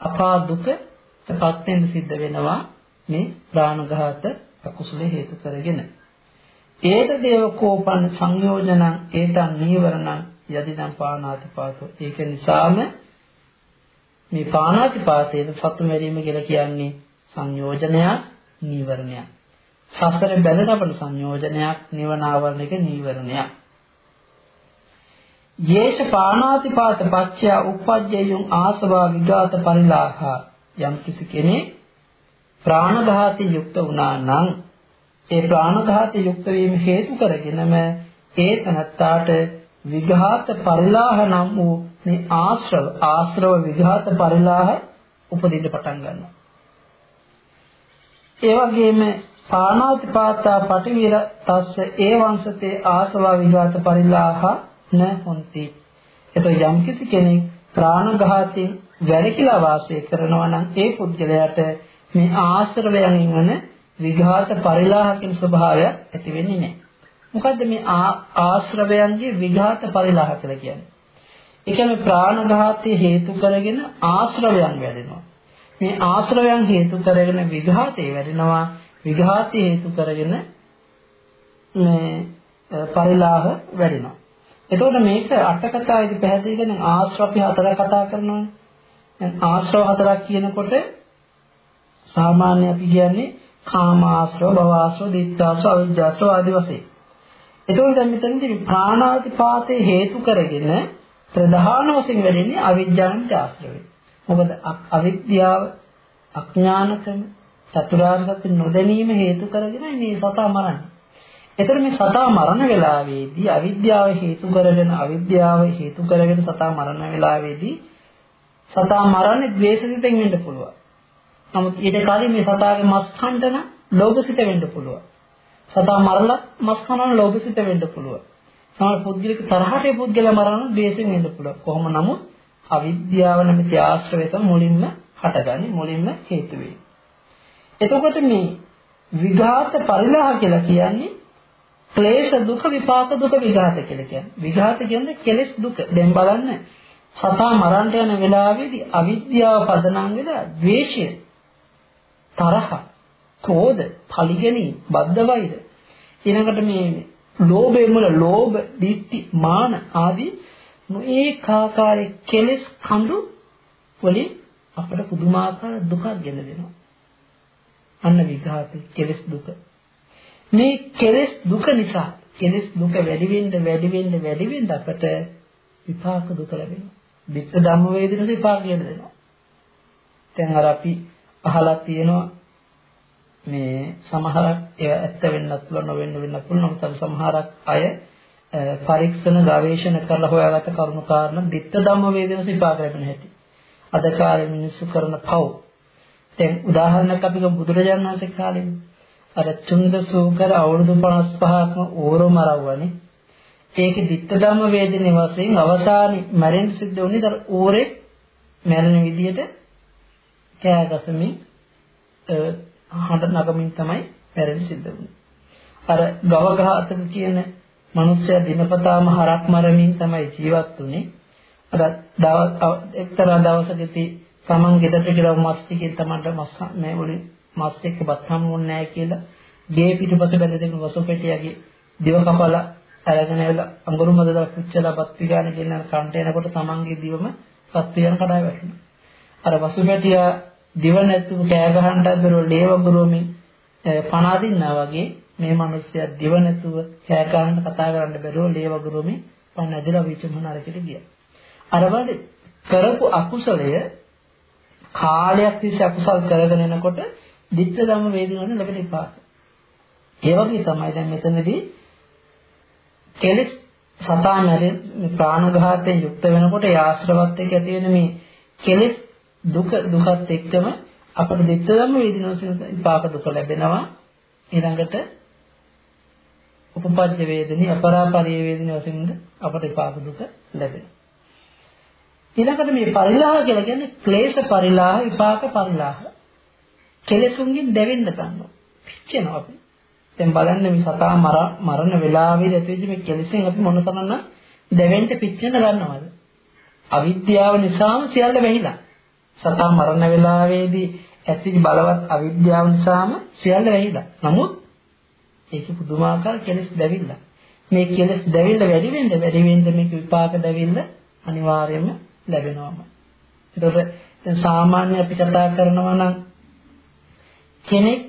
අපා දුකටපත් වෙන්න සිද්ධ වෙනවා මේ ප්‍රාණඝාත අකුසල හේතු කරගෙන. ඒත දේවකෝපන් සංයෝජනං ඒතං නීවරණං යදිදං පාණාති පාතෝ ඒක නිසාම මේ පාණාති පාතේට සතු මෙරීම කියලා කියන්නේ සංයෝජනයක් නීවරණයක්. සසර බැඳ ලබන සංයෝජනයක් නිවන ආවරණයක නීවරණයක්. යේෂ පාණාති පාත පච්චය උපජ්ජයුම් ආසවා විගාත පරිලාහා. යම් කිසි කෙනෙක් ප්‍රාණඝාතී යුක්ත වුණා නම් ඒ ප්‍රාණඝාතී යුක්ත වීම හේතු කරගෙනම ඒ තනත්තාට විඝාත පරිලාහ නම් වූ මේ ආශ්‍රව ආශ්‍රව විඝාත පරිලාහ උපදින්න පටන් ගන්නවා. ඒ වගේම පාණාතිපාතා පටිවිර තස්ස ඒ වංශතේ ආසවා විඝාත පරිලාහ න හොಂತಿ. එතකොට යම් කිසි කෙනෙක් ප්‍රාණඝාතයෙන් වැරකිලා වාසය කරනවා නම් ඒ පුද්ගලයාට මේ ආශ්‍රවයෙන් වන විඝාත පරිලාහ කියන ස්වභාවය ඇති වෙන්නේ නැහැ. මොකද්ද මේ ආශ්‍රවයන්ගේ විඝාත පරිලාහ කියලා කියන්නේ? ඒ කියන්නේ ප්‍රාණඝාතය හේතු කරගෙන ආශ්‍රවයන් වැඩෙනවා. මේ ආශ්‍රවයන් හේතු කරගෙන විඝාතේ වැඩෙනවා. විඝාතය හේතු කරගෙන මේ පරිලාහ වැඩෙනවා. එතකොට මේක අට කතාවේදී පැහැදිලි කරන ආශ්‍රව හතරක් කතා කරනවානේ. දැන් ආශ්‍රව හතරක් කියනකොට සාමාන්‍ය අපි කියන්නේ කාමාශ්‍රව, භවආශ්‍රව, දිත්තාශ්‍රව, අවිජ්ජාශ්‍රව ආදී වශයෙන්. එතකොට දැන් මෙතනදී ප්‍රාණාතිපාතේ හේතු කරගෙන ප්‍රධාන වශයෙන් වෙන්නේ අවිජ්ජාන්ත ආශ්‍රවය. මොකද අවිද්‍යාව, අඥානකම, චතුරාර්ය සත්‍ය නොදැනීම හේතු කරගෙන මේ සතා මරන්නේ. එතකොට මේ සතා මරණ වෙලාවේදී අවිද්‍යාව හේතු කරගෙන අවිද්‍යාව හේතු කරගෙන සතා මරණ වෙලාවේදී සතා මරන්නේ ද්වේෂසිතෙන් වෙන්න පුළුවන්. නමුත් ඊට කලින් මේ සතාගේ මස් කන්න නම් ලෝභසිත වෙන්න පුළුවන්. සතා මරලා මස් කනන ලෝභසිත වෙන්න පුළුවන්. සමහර පුද්ගලික තරහට ඒ පුද්ගලයා මරන ද්වේෂයෙන් වෙන්න පුළුවන්. කොහොම නමුත් අවිද්‍යාව නැමැති ආශ්‍රවය තමයි මුලින්ම හටගන්නේ මුලින්ම හේතු වෙන්නේ. එතකොට මේ විඝාත පරිලාහ කියලා කියන්නේ ක්ලේශ දුක විපාක දුක විඝාත කියලා කියන්නේ. විඝාත කියන්නේ කෙලෙස් දුක. දැන් බලන්න සතා මරන්න යන වෙලාවේදී අවිද්‍යාව පදනම් වෙලා ද්වේෂය තරහ, ක්‍රෝධ, පලිගැනීම, බද්ධ වෛර. ඊළඟට මේ ලෝභය මුල ලෝභ, ditthi, මාන ආදී නොඒකාකාරයේ කෙලෙස් කඳු වලින් අපට පුදුමාකාර දුකක් ගෙන දෙනවා. අන්න විඝාතේ කෙලෙස් දුක. මේ කෙලෙස් දුක නිසා කෙලෙස් දුක වැඩි වෙන්න වැඩි වෙන්න වැඩි වෙන්න අපට විපාක දුක ලැබෙනවා. විත්ත ධම්ම වේදින විපාක කියන දෙනවා. දැන් අර අපි අහලා තියෙනවා මේ සමහරක් ඒවා ඇත්ත වෙන්නත් පුළුවන් නොවෙන්න වෙන්නත් පුළුවන් නමුත් සමහරක් අය පරීක්ෂණ ගවේෂණ කරලා හොයාගත්ත කරුණු කාරණා ditta ධම්ම වේදන විපාක ලැබෙන හැටි. අද කාලේ මිනිස්සු කරන පව්. දැන් උදාහරණයක් අපි ගමු බුදුරජාණන් වහන්සේ කාලේ අර චුන්ද සූකර අවුරුදු 55ක්ම ඕරෝ මරවුවනේ. ඒකේ ditta ධම්ම වේදනේ වශයෙන් අවසානයේ මැරෙන්න සිද්ධ වුණේ දර ඕරේ මැරෙන විදියට කෑගසමින් හඬ නගමින් තමයි මැරෙන්න සිද්ධ වුනේ. අර ගව ඝාතක කියන මිනිස්සයා දිනපතාම හරක් මරමින් තමයි ජීවත් වුනේ. අර දවස් එක්තරා දවසකදී තමන් ගෙදරට ගිරව මස් ටිකෙන් තමන්ට මස් මේ වලින් මස් එක්ක බත් හම්බුන්නේ නැහැ කියලා ගේ පිටපත බැඳ දෙන වසුපෙටියගේ දිව කපලා අරගෙන ඇවිල්ලා අඟුරු මද දාලා පුච්චලා බත් පිගාන කියන කන්ට එනකොට තමන්ගේ දිවම සත් පියන කඩා වැටුණා. අර වසුපෙටියා දිව නැතුව කෑ ගහන්න අදරෝ ලේව ගුරුමින් පණ අදින්නා වගේ මේ මිනිස්සයා දිව නැතුව කෑ ගහන්න කතා කරන්න බැරුව ලේව ගුරුමින් පණ ඇදලා විචමන අරකට ගියා. අර වගේ කරපු අකුසලය කාලයක් තිස්සේ අකුසල් කරගෙන යනකොට ditta ධම්ම වේදිනවද ලැබෙන විපාක. ඒ වගේ තමයි දැන් මෙතනදී කෙලස් සතා මැරෙන ප්‍රාණඝාතයෙන් යුක්ත වෙනකොට ඒ ආශ්‍රවත් එක්ක ඇති වෙන මේ කෙලස් දුක දුකත් එක්කම අපට දෙත්ත ධම්ම වේදිනවසින් විපාක දුක ලැබෙනවා. ඊළඟට උපපජ්ජ වේදනි අපරාපරිය වේදනි වශයෙන් අපට විපාක දුක ලැබෙනවා. ඊළඟට මේ පරිලාහ කියලා කියන්නේ ක්ලේශ පරිලාහ විපාක පරිලාහ. කෙලෙසුන්ගෙන් දැවෙන්න ගන්නවා. පිච්චෙනවා අපි. දැන් බලන්න මේ සතා මරණ වෙලාවේදී ඇතිවෙච්ච මේ කෙලෙසෙන් අපි මොන තරම්නම් දැවෙන්න පිච්චෙන්න ගන්නවද? අවිද්‍යාව නිසාම සියල්ල වෙහිලා. සතා මරණ වෙලාවේදී ඇතිවි බලවත් අවිද්‍යාව නිසාම සියල්ල වෙහිලා. නමුත් ඒකේ පුදුමාකාර කෙලෙස් දැවිලා. මේ කෙලෙස් දැවිල්ල වැඩි වෙන්න වැඩි වෙන්න මේක විපාක දැවිල්ල අනිවාර්යයෙන්ම ලැබෙනවම. ඒතකොට දැන් සාමාන්‍ය අපි කතා කරනවා නම් කෙනෙක්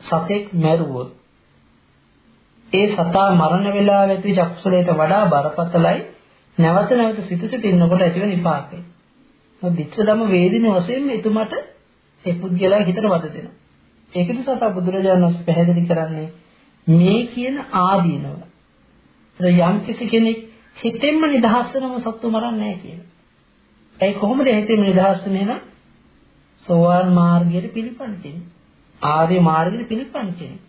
සතෙක් මැරුවොත් ඒ සතා මරණ වේලාව ඇති චක්ෂලයට වඩා බරපතලයි නැවත නැවත සිත සිත ඉන්නකොට ඇතිවන විපාකය. මොකද විච්ඡදම වේදින වශයෙන් එතුමට ඒ පුද්ගලයා හිතට වද දෙනවා. ඒක නිසා තමයි බුදුරජාණන් වහන්සේ පැහැදිලි කරන්නේ මේ කියන ආදීනව. යම් කිසි කෙනෙක් හිතෙන්ම නිදහස් වෙනම සත්තු මරන්නේ නැහැ කියලා. ඒ කොහොමද හිතෙන්ම නිදහස් වෙන්නේ නම් සෝවාන් මාර්ගයට පිළිපන් කෙනෙක්. ආර්ය මාර්ගයට පිළිපන් කෙනෙක්.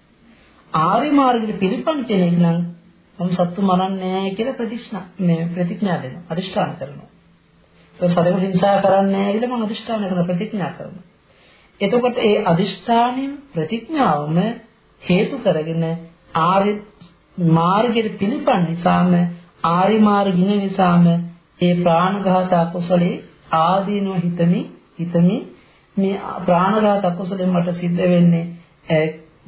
ආර්ය මාර්ගයට පිළිපන් කෙනෙක් නම් මම සත්තු මරන්නේ නැහැ කියලා ප්‍රතිඥා මේ ප්‍රතිඥා දෙනවා. අදිෂ්ඨාන කරනවා. ඒ සදෙක හිංසා කරන්නේ නැහැ කියලා මම අදිෂ්ඨාන කරන ප්‍රතිඥා කරනවා. එතකොට ඒ අදිෂ්ඨානෙන් ප්‍රතිඥාවම හේතු කරගෙන ආර්ය මාර්ගයට පිළිපන් නිසාම ආර්ය මාර්ගින නිසාම ඒ ප්‍රාණඝාත අකුසලේ ආදීනව හිතමි හිතමි මේ ප්‍රාණඝාත අකුසලෙන් මට සිද්ධ වෙන්නේ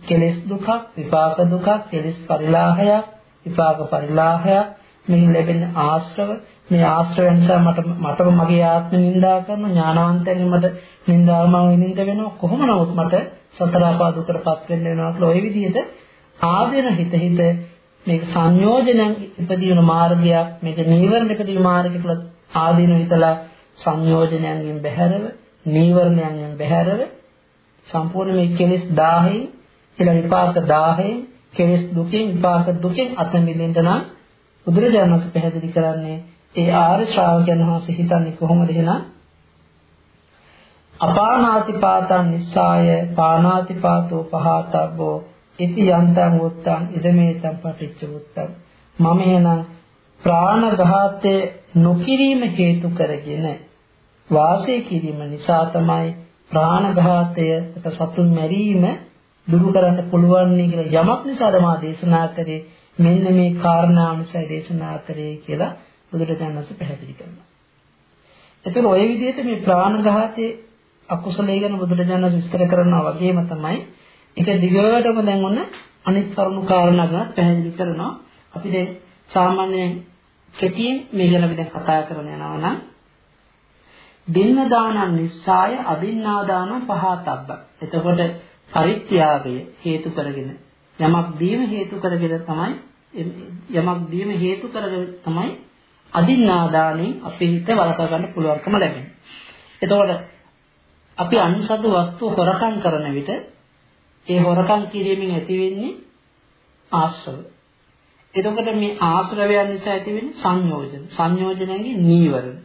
කෙලෙස් දුකක් විපාක දුකක් කෙලෙස් පරිලාහයක් විපාක පරිලාහයක් මේ ලැබෙන ආශ්‍රව මේ ආශ්‍රය නිසා මට මටම මගේ ආත්ම නින්දා කරන ඥානවන්තයන් මට නින්දාවම විනින්ද වෙනවා. කොහොම නමුත් මට සතර අපා දුකටපත් වෙන්න වෙනවා කියලා ওই විදිහට ආදෙන හිත හිත මේක සංයෝජනයන් ඉපදීන මාර්ගයක් මේක නීවරණ ඉපදීන මාර්ගයක් කියලා ආදීන හිතලා සංයෝජනයන්ගෙන් බැහැරව නීවරණයන්ගෙන් බැහැරව සම්පූර්ණ මේ කෙලෙස් 1000න් කියලා විපාක 1000න් කෙලෙස් දුකෙන් විපාක දුකෙන් අත මිදෙන්න නම් බුදුරජාණන් වහන්සේ පැහැදිලි කරන්නේ ඒ ආර්ය ශ්‍රාවකයන් වහන්සේ හිතන්නේ කොහොමද එහෙනම් අපානාතිපාතං නිස්සාය පානාතිපාතෝ පහතබ්බෝ ඉති යන්තං උත්තං ඉදමේතං පටිච්ච උත්තං. මම එහෙනම් ප්‍රාණඝාතය නොකිරීම හේතු කරගෙන වාසය කිරීම නිසා තමයි ප්‍රාණඝාතයට සතුන් මැරීම දුරු කරන්න පුළුවන් කියලා යමක් නිසා මා දේශනා කරේ? මෙන්න මේ කාරණා නිසා දේශනා කරේ කියලා බුදුරජාණන් වහන්සේ පැහැදිලි කරනවා. එතකොට ওই විදිහට මේ ප්‍රාණඝාතයේ අකුසලයේ ගැන බුදුරජාණන් විස්තර කරනවා වගේම තමයි ඒක දිගටම දැන් ඔන්න අනිත් කරුණු කාරණා ගැන පැහැදිලි කරනවා. අපි දැන් සාමාන්‍යයෙන් කෙටියෙන් මේ ගැන අපි දැන් කතා කරන යනවා නම් දින්න දානං නිස්සාය අදින්නා දානං පහතබ්බ. එතකොට පරිත්‍යාගය හේතු කරගෙන යමක් දීම හේතු කරගෙන තමයි යමක් දීම හේතු කරගෙන තමයි අදින්නා දාණයෙන් අපේ හිත වළක ගන්න පුළුවන්කම ලැබෙන්නේ. එතකොට අපි අනුසද වස්තු හොරකම් කරන විට ඒ හොරකම් කිරීමෙන් ඇති වෙන්නේ ආශ්‍රව. එතකොට මේ ආශ්‍රවයන් නිසා ඇති වෙන්නේ සංයෝජන. සංයෝජනයන්ගේ නීවරණ.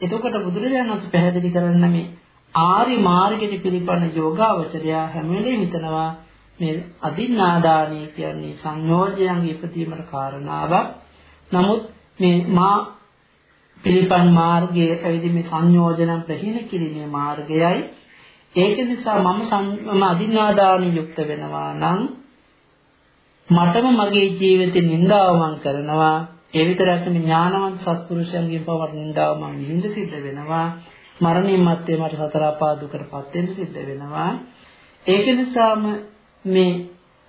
එතකොට බුදුරජාණන් වහන්සේ පැහැදිලි කරන්න මේ ආරි මාර්ගයේ පිළිපන්න යෝගාවචරය හැම වෙලේම හිතනවා මේ අදින්නාදානී කියන්නේ සංයෝජනයන්ගේ ඉපදීමට කාරණාවක්. නමුත් මේ මා පිළිපන් මාර්ගයේ ඇවිදින් මේ සංයෝජනන් ප්‍රහීන කිරීමේ මාර්ගයයි. ඒක නිසා මම මම අදින්නාදානී යුක්ත වෙනවා නම් මටම මගේ ජීවිතේ නින්දාව මං කරනවා. ඒ විතරක් නෙමෙයි ඥානවන්ත සත්පුරුෂයන්ගෙන් පවට නින්දාව මං විඳ සිද්ධ වෙනවා. මරණින් මත්තේ මට සතර අපා දුකටපත් වෙන්න සිද්ධ වෙනවා. ඒක නිසාම මේ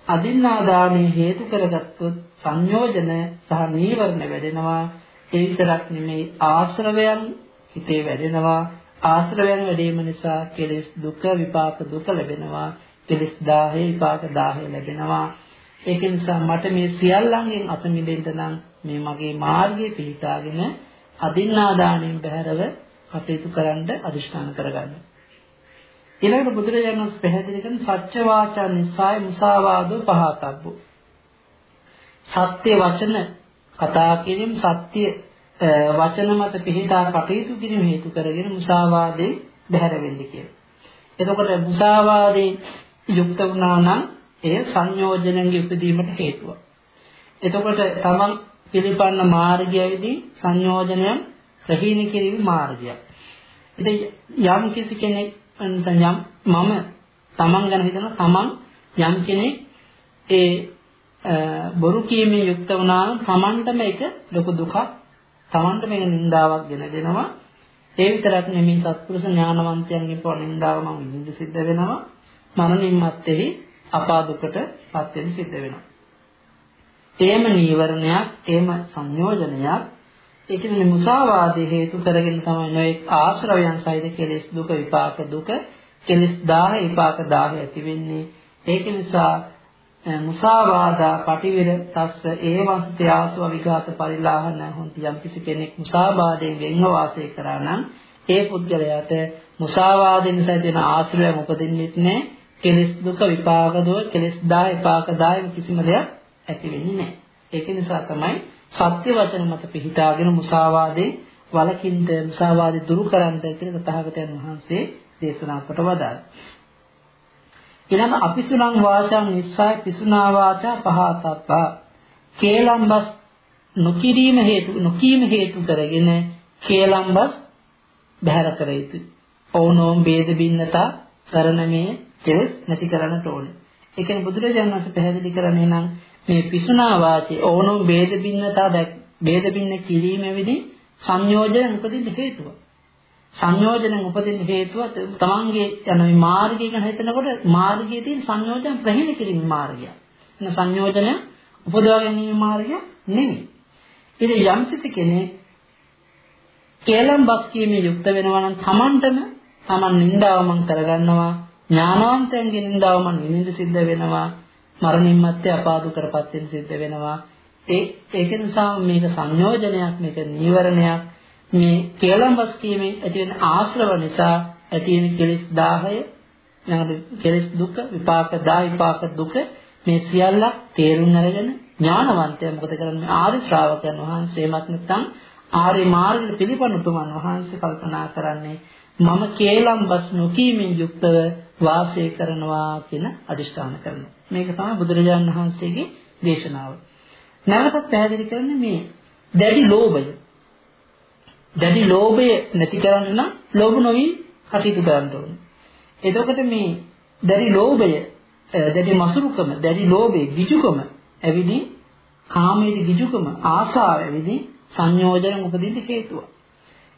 අදින්නාදානයේ හේතු කරගත්තොත් සංයෝජන සහ නීවරණ වැඩෙනවා ඒ විතරක් නෙමෙයි ආශ්‍රවයන් හිතේ වැඩෙනවා ආශ්‍රවයන් වැඩිම නිසා කෙලෙස් දුක විපාක දුක ලැබෙනවා කෙලෙස් 10 විපාක 10 ලැබෙනවා ඒක නිසා මට මේ සියල්ලංගෙන් අත මිදෙන්න නම් මේ මගේ මාර්ගයේ පිහිටාගෙන අදින්නාදාණයෙන් බැහැරව කටයුතු කරන්න අදිෂ්ඨාන කරගන්න. ඊළඟට බුදුරජාණන් වහන්සේ පැහැදිලි කරන සත්‍ය වාචා නිසාය මුසාවාදෝ පහතබ්බෝ. සත්‍ය වචන කතා කිරීම සත්‍ය වචන මත පිහිටා කටයුතු කිරීම හේතු කරගෙන මුසාවාදේ බැහැර වෙන්නේ කියලා. එතකොට මුසාවාදේ යුක්ත වුණා නම් එය සංයෝජනයෙන් උපදීමට හේතුවක්. එතකොට තමන් පිළිපන්න මාර්ගයේදී සංයෝජනයන් ප්‍රහීන කිරීම මාර්ගයක්. ඉතින් යම් කිසි කෙනෙක් යම් මම තමන් ගැන හිතන තමන් යම් කෙනෙක් ඒ බොරු කීමේ යුක්ත වුණා නම් Tamanටම ඒක ලොකු දුකක් Tamanට මේක නින්දාවක් ගෙන දෙනවා. ඒ විතරක් නෙමෙයි සත්පුරුෂ ඥානවන්තයන්ගේ පොනින්දාව මම විඳින්න සිද්ධ වෙනවා. මරණින් මත්තේහි අපාදුකට පත් වෙන්න සිද්ධ වෙනවා. තේම නීවරණයක් තේම සංයෝජනයක් ඒ කියන්නේ මුසාවාදයේ හේතු කරගෙන තමයි නොඑක් ආශ්‍රවයන් සහිත කෙලෙස් දුක විපාක දුක කෙලෙස් 10 විපාක 10 ඇති වෙන්නේ. ඒක නිසා මුසාවාදා පටිවිර තස්ස ඒවස්ති ආසව විඝාත පරිලාහන හොන්ති. යම් කිසි කෙනෙක් මුසාවාදයෙන් වෙන්ව වාසය කරා නම් ඒ පුද්ගලයාට මුසාවාදයෙන් සැදෙන ආශ්‍රයම උපදින්නෙත් නැහැ කෙලෙස් දුක විපාක දුක කෙලෙස් 10 විපාක 10 කිසිම දෙයක් ඇති වෙන්නේ නැහැ ඒක නිසා තමයි සත්‍ය වචන මත පිහිටාගෙන මුසාවාදේ වලකින්ද මුසාවාදේ දුරු කරන්න කියලා තථාගතයන් වහන්සේ දේශනා කොට වදාළා. ඊළඟ අපිසුලං වාචා නිස්සය පිසුනා වාචා පහතප්පා කේලම්බස් නොකිරීම හේතු නොකීම හේතු කරගෙන කේලම්බස් බහැර කර යුතුයි. ඕනෝම් ભેද බින්නතා කරණමේ කෙලස් නැති කරන්නට ඕනේ. ඒ කියන්නේ බුදුරජාණන් වහන්සේ පැහැදිලි කරන්නේ නම් මේ පිසුනා වාචේ ඕනෝම් ભેද බින්නතා දැක් ભેද බින්න කිරීමේදී සංයෝජන උපදින්න හේතුව. සංයෝජන උපදින්න හේතුව තමන්ගේ යන මේ මාර්ගය ගැන හිතනකොට මාර්ගයේ තියෙන සංයෝජන ප්‍රහීන කිරීම මාර්ගය. එන සංයෝජන උපදවා ගැනීම මාර්ගය නෙමෙයි. ඉතින් යම් කිසි කෙනෙක් කේලම් බස් කීමේ යුක්ත වෙනවා නම් තමන්ටම තමන් නින්දාව මං කරගන්නවා ඥානවන්තයන්ගේ නින්දාව මං නිඳ සිද්ධ වෙනවා මරණින් මත්තේ අපාදුකටපත් වෙන්න සිද්ධ වෙනවා. ඒ ඒක නිසා මේක සංයෝජනයක් මේක නීවරණයක් මේ කේලම්බස් කීමේ ඇති වෙන ආශ්‍රව නිසා ඇති වෙන කෙලෙස් 10 ඊළඟට කෙලෙස් දුක විපාක 10 විපාක දුක මේ සියල්ල තේරුම් අරගෙන ඥානවන්තයා මොකද කරන්නේ ආර්ය ශ්‍රාවකයන් වහන්සේමත් නැත්නම් ආර්ය මාර්ගය පිළිපන්න උතුමන් වහන්සේ කල්පනා කරන්නේ මම කේලම්බස් නොකීමෙන් යුක්තව වාසය කරනවා කියන අදිෂ්ඨාන කරනවා මේක තමයි බුදුරජාණන් වහන්සේගේ දේශනාව. නැවතත් පැහැදිලි කරන්නේ මේ දැඩි ලෝභය. දැඩි ලෝභය නැති කරන්න නම් ලෝභ නොවි කටයුතු කරන්න ඕනේ. එතකොට මේ දැඩි ලෝභය, දැඩි මසුරුකම, දැඩි ලෝභය, ගිජුකම ඇවිදි කාමයේ ගිජුකම, ආසාව ඇවිදි සංයෝජන උපදින්න හේතුව.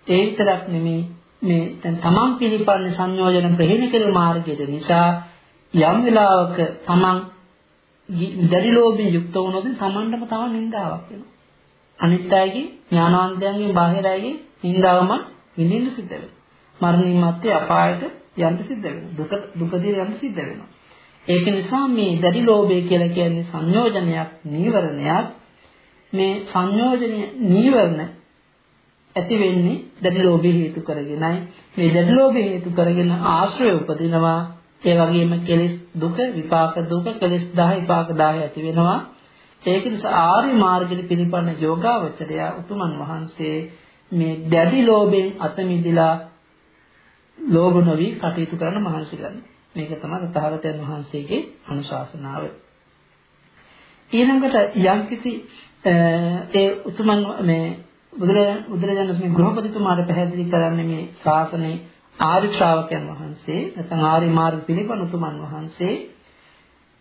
ඒ විතරක් නෙමේ මේ දැන් තමන් පිළිපන්න සංයෝජන ප්‍රහීන කරන මාර්ගයේ නිසා යම් වෙලාවක තමන් දැඩි ලෝභයෙන් යුක්ත වුණොත් තමන්ටම තම නින්දාවක් වෙනවා. අනිත් අයගේ ඥානවන්තයන්ගේ බාහිර අයගේ නින්දාවම විඳින්න සිද්ධ වෙනවා. මරණින් මත්තේ අපායට යන්න සිද්ධ වෙනවා. දුක දුකදී යන්න සිද්ධ වෙනවා. ඒක නිසා මේ දැඩි ලෝභය කියලා කියන්නේ සංයෝජනයක්, නීවරණයක්. මේ සංයෝජනීය නීවරණ ඇති වෙන්නේ දැඩි ලෝභය හේතු කරගෙනයි. මේ දැඩි ලෝභය හේතු කරගෙන ආශ්‍රය උපදිනවා. ඒ වගේම කෙලෙස් දුක විපාක දුක කෙලෙස් 10 විපාක 10 ඇති වෙනවා. ඒක නිසා ආර්ය මාර්ගයේ පිළිපන්න යෝගාවචරය උතුමන් වහන්සේ මේ දැඩි ලෝභයෙන් අත මිදලා ලෝභ නොවි කටයුතු කරන මහන්සි ගන්න. මේක තමයි තථාගතයන් වහන්සේගේ අනුශාසනාව. ඊළඟට යම්කිසි ඒ උතුමන් මේ බුදුරජාණන් වහන්සේ ගෘහපතිතුමාට පැහැදිලි කරන්නේ මේ ශාසනයේ ආර්ය ශ්‍රාවකයන් වහන්සේ නැත්නම් ආර්ය මාර්ග පිළිපන් උතුමන් වහන්සේ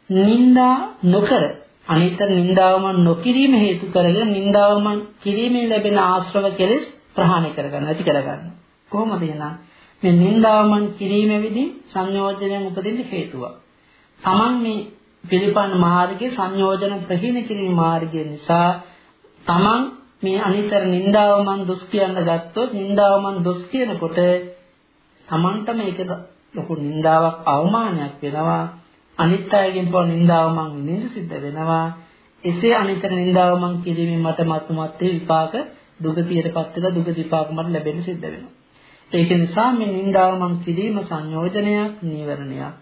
නිന്ദා නොකර අනිත් නින්දාවම නොකිරීම හේතු කරගෙන නින්දාවම කිරීමෙන් ලැබෙන ආශ්‍රව කෙලෙස් ප්‍රහාණය කරගන්න ඇති කරගන්න. කොහොමද එහෙනම්? මේ නින්දාවම කිරීමේදී සංයෝජනයෙන් උපදින්න හේතුව. Taman මේ පිළිපන් මාර්ගයේ සංයෝජන ප්‍රහීන කිරීම මාර්ගය නිසා Taman මේ අනිතර නින්දාවම දුස් කියන්න ගත්තොත් නින්දාවම දුස් කියනකොට Tamanටම ඒක ලොකු නින්දාවක් අවමානයක් වෙනවා. අනිත් අයගෙන් පොර නින්දාව මං විඳින්න සිද්ධ වෙනවා. එසේ අනිතර නින්දාව මං කිරීමෙන් මට මතුමත් විපාක දුගතියටපත් වෙලා දුග විපාක මට ලැබෙන්න සිද්ධ වෙනවා. ඒක නිසා මේ නින්දාව මං කිරීම සංයෝජනයක් නීවරණයක්.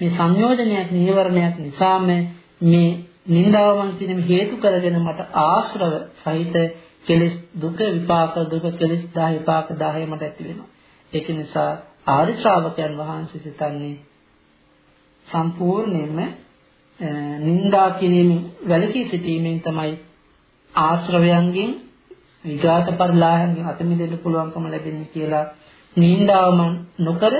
මේ සංයෝජනයක් නීවරණයක් නිසාම මේ නින්දාව මං කිරීම හේතු කරගෙන මට ආශ්‍රව සහිත කෙලෙස් දුක විපාක දුක කෙලෙස් 10 විපාක 10 මට ඇති වෙනවා. ඒක නිසා ආර්ය ශ්‍රාවකයන් වහන්සේ සිතන්නේ සම්පූර්ණයෙන්ම නින්දා කිරීමෙන් වැළකී සිටීමෙන් තමයි ආශ්‍රවයන්ගෙන් විඝාත පරිලාහයන්ගෙන් අත මිදෙන්න පුළුවන්කම ලැබෙන්නේ කියලා නින්දාවම නොකර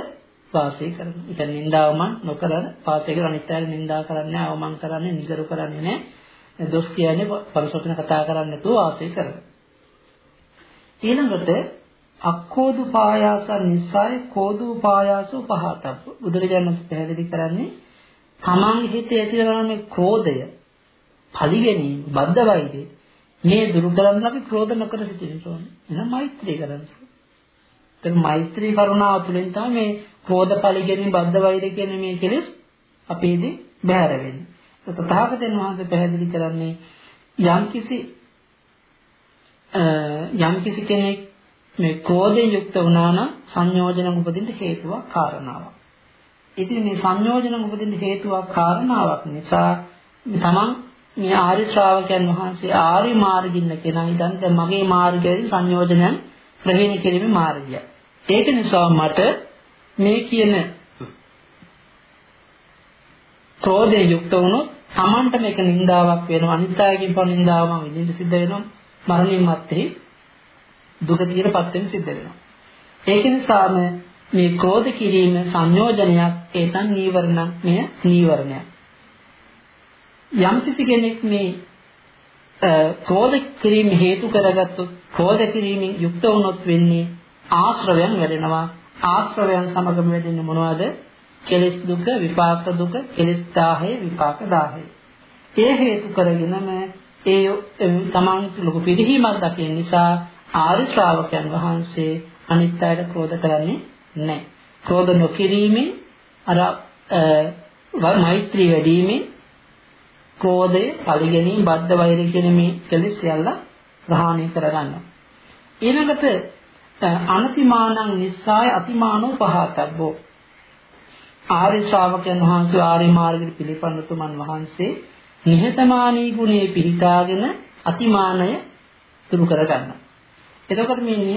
වාසය කරනවා. ඒ කියන්නේ නින්දාවම නොකර වාසය කරන අනිත් අය නින්දා කරන්නේ අවමන් කරන්නේ නිගරු කරන්නේ නැහැ. දොස් කියන්නේ පරිසොතන කතා කරන්නේ නැතුව වාසය කරනවා. ඊළඟට අක්කෝදු පායාස නිසාය කෝදු පායාස පහතබ්බ බුදුරජාණන් පැහැදිලි කරන්නේ තමන් හිතේ ඇතිවන මේ ක්‍රෝධය පරිගැනීම බද්ධ වෛරය මේ දුරු කරන්න අපි ක්‍රෝධ නොකර සිටින්න ඕනේ. එහෙනම් මෛත්‍රී කරන්න. එතන මෛත්‍රී කරුණාව තුළින් තමයි මේ ක්‍රෝධ පරිගැනීම බද්ධ වෛරය කියන මේ කෙලෙස් අපේදී බැහැර වෙන්නේ. තථාගතයන් වහන්සේ පැහැදිලි කරන්නේ යම්කිසි යම්කිසි කෙනෙක් මේ ක්‍රෝධයෙන් යුක්ත වුණා නම් සංයෝජන උපදින්න හේතුවක් කාරණාවක්. ඉතින් මේ සංයෝජන උපදින්න හේතුවක් කාරණාවක් නිසා තමන් මේ ආර්ය ශ්‍රාවකයන් වහන්සේ ආර්ය මාර්ගින්න කෙනා ඉතින් දැන් මගේ මාර්ගයෙන් සංයෝජනයන් ප්‍රහීන කිරීමේ මාර්ගය. ඒක නිසා මට මේ කියන ක්‍රෝධයෙන් යුක්ත වුණොත් තමන්ට මේක නින්දාවක් වෙනවා අනිත් අයගෙන් පොන නින්දාව මම විඳින්න සිද්ධ වෙනවා මරණින් මත්තේ දුකතියටපත් වෙන්න සිද්ධ වෙනවා. ඒක නිසාම මේ ක්‍රෝධ කිරීම සංයෝජනයක් ඒතන් නීවරණක් මෙය නීවරණයක්. යම් කිසි කෙනෙක් මේ ක්‍රෝධ කිරීම හේතු කරගත්තොත් ක්‍රෝධ කිරීමෙන් යුක්ත වුණොත් වෙන්නේ ආශ්‍රවයන් වැඩෙනවා ආශ්‍රවයන් සමගම වැඩෙන්නේ මොනවද කෙලෙස් දුක විපාක දුක කෙලෙස් 10 විපාක 10 ඒ හේතු කරගෙනම ඒ තමන් ලොකු පිළිහිමක් දකින නිසා ආරි ශ්‍රාවකයන් වහන්සේ අනිත් අයට ක්‍රෝධ කරන්නේ නැහැ. ක්‍රෝධ නොකිරීමෙන් අර මෛත්‍රී වැඩිීමෙන් ක්‍රෝධය, පරිගැනීම, බද්ධ වෛරය කියන මේ කෙලෙස් සියල්ල ප්‍රහාණය කරගන්නවා. ඊළඟට අනතිමානං නිස්සාය අතිමානෝ පහතබ්බෝ ආර්ය ශ්‍රාවකයන් වහන්සේ ආර්ය මාර්ගයට පිළිපන්න තුමන් වහන්සේ නිහතමානී ගුණේ පිහිටාගෙන අතිමානය දුරු කරගන්නවා. එතකොට මේ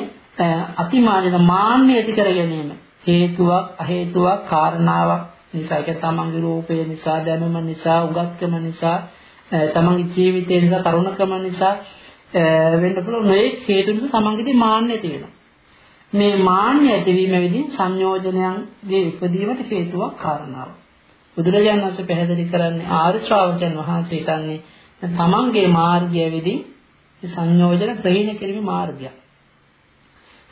අතිමානන මාන්නය ඇති කර ගැනීම හේතුවක් අහේතුවක් කාරණාවක් නිසා ඒක තමන්ගේ රූපය නිසා දැනුම නිසා උගත්කම නිසා තමන්ගේ ජීවිතය නිසා තරුණකම නිසා වෙන්න පුළුවන් මේ හේතු නිසා තමන්ගේදී මාන්නය ඇති වෙනවා. මේ මාන්නය ඇතිවීම විදිහින් සංයෝජනයන්ගේ ඉපදීමට හේතුවක් කාරණාවක්. බුදුරජාණන් වහන්සේ පැහැදිලි කරන්නේ ආර්ය ශ්‍රාවකයන් වහන්සේ කන්නේ තමන්ගේ මාර්ගය විදිහින් සංයෝජන ප්‍රහීන කිරීමේ මාර්ගයක්.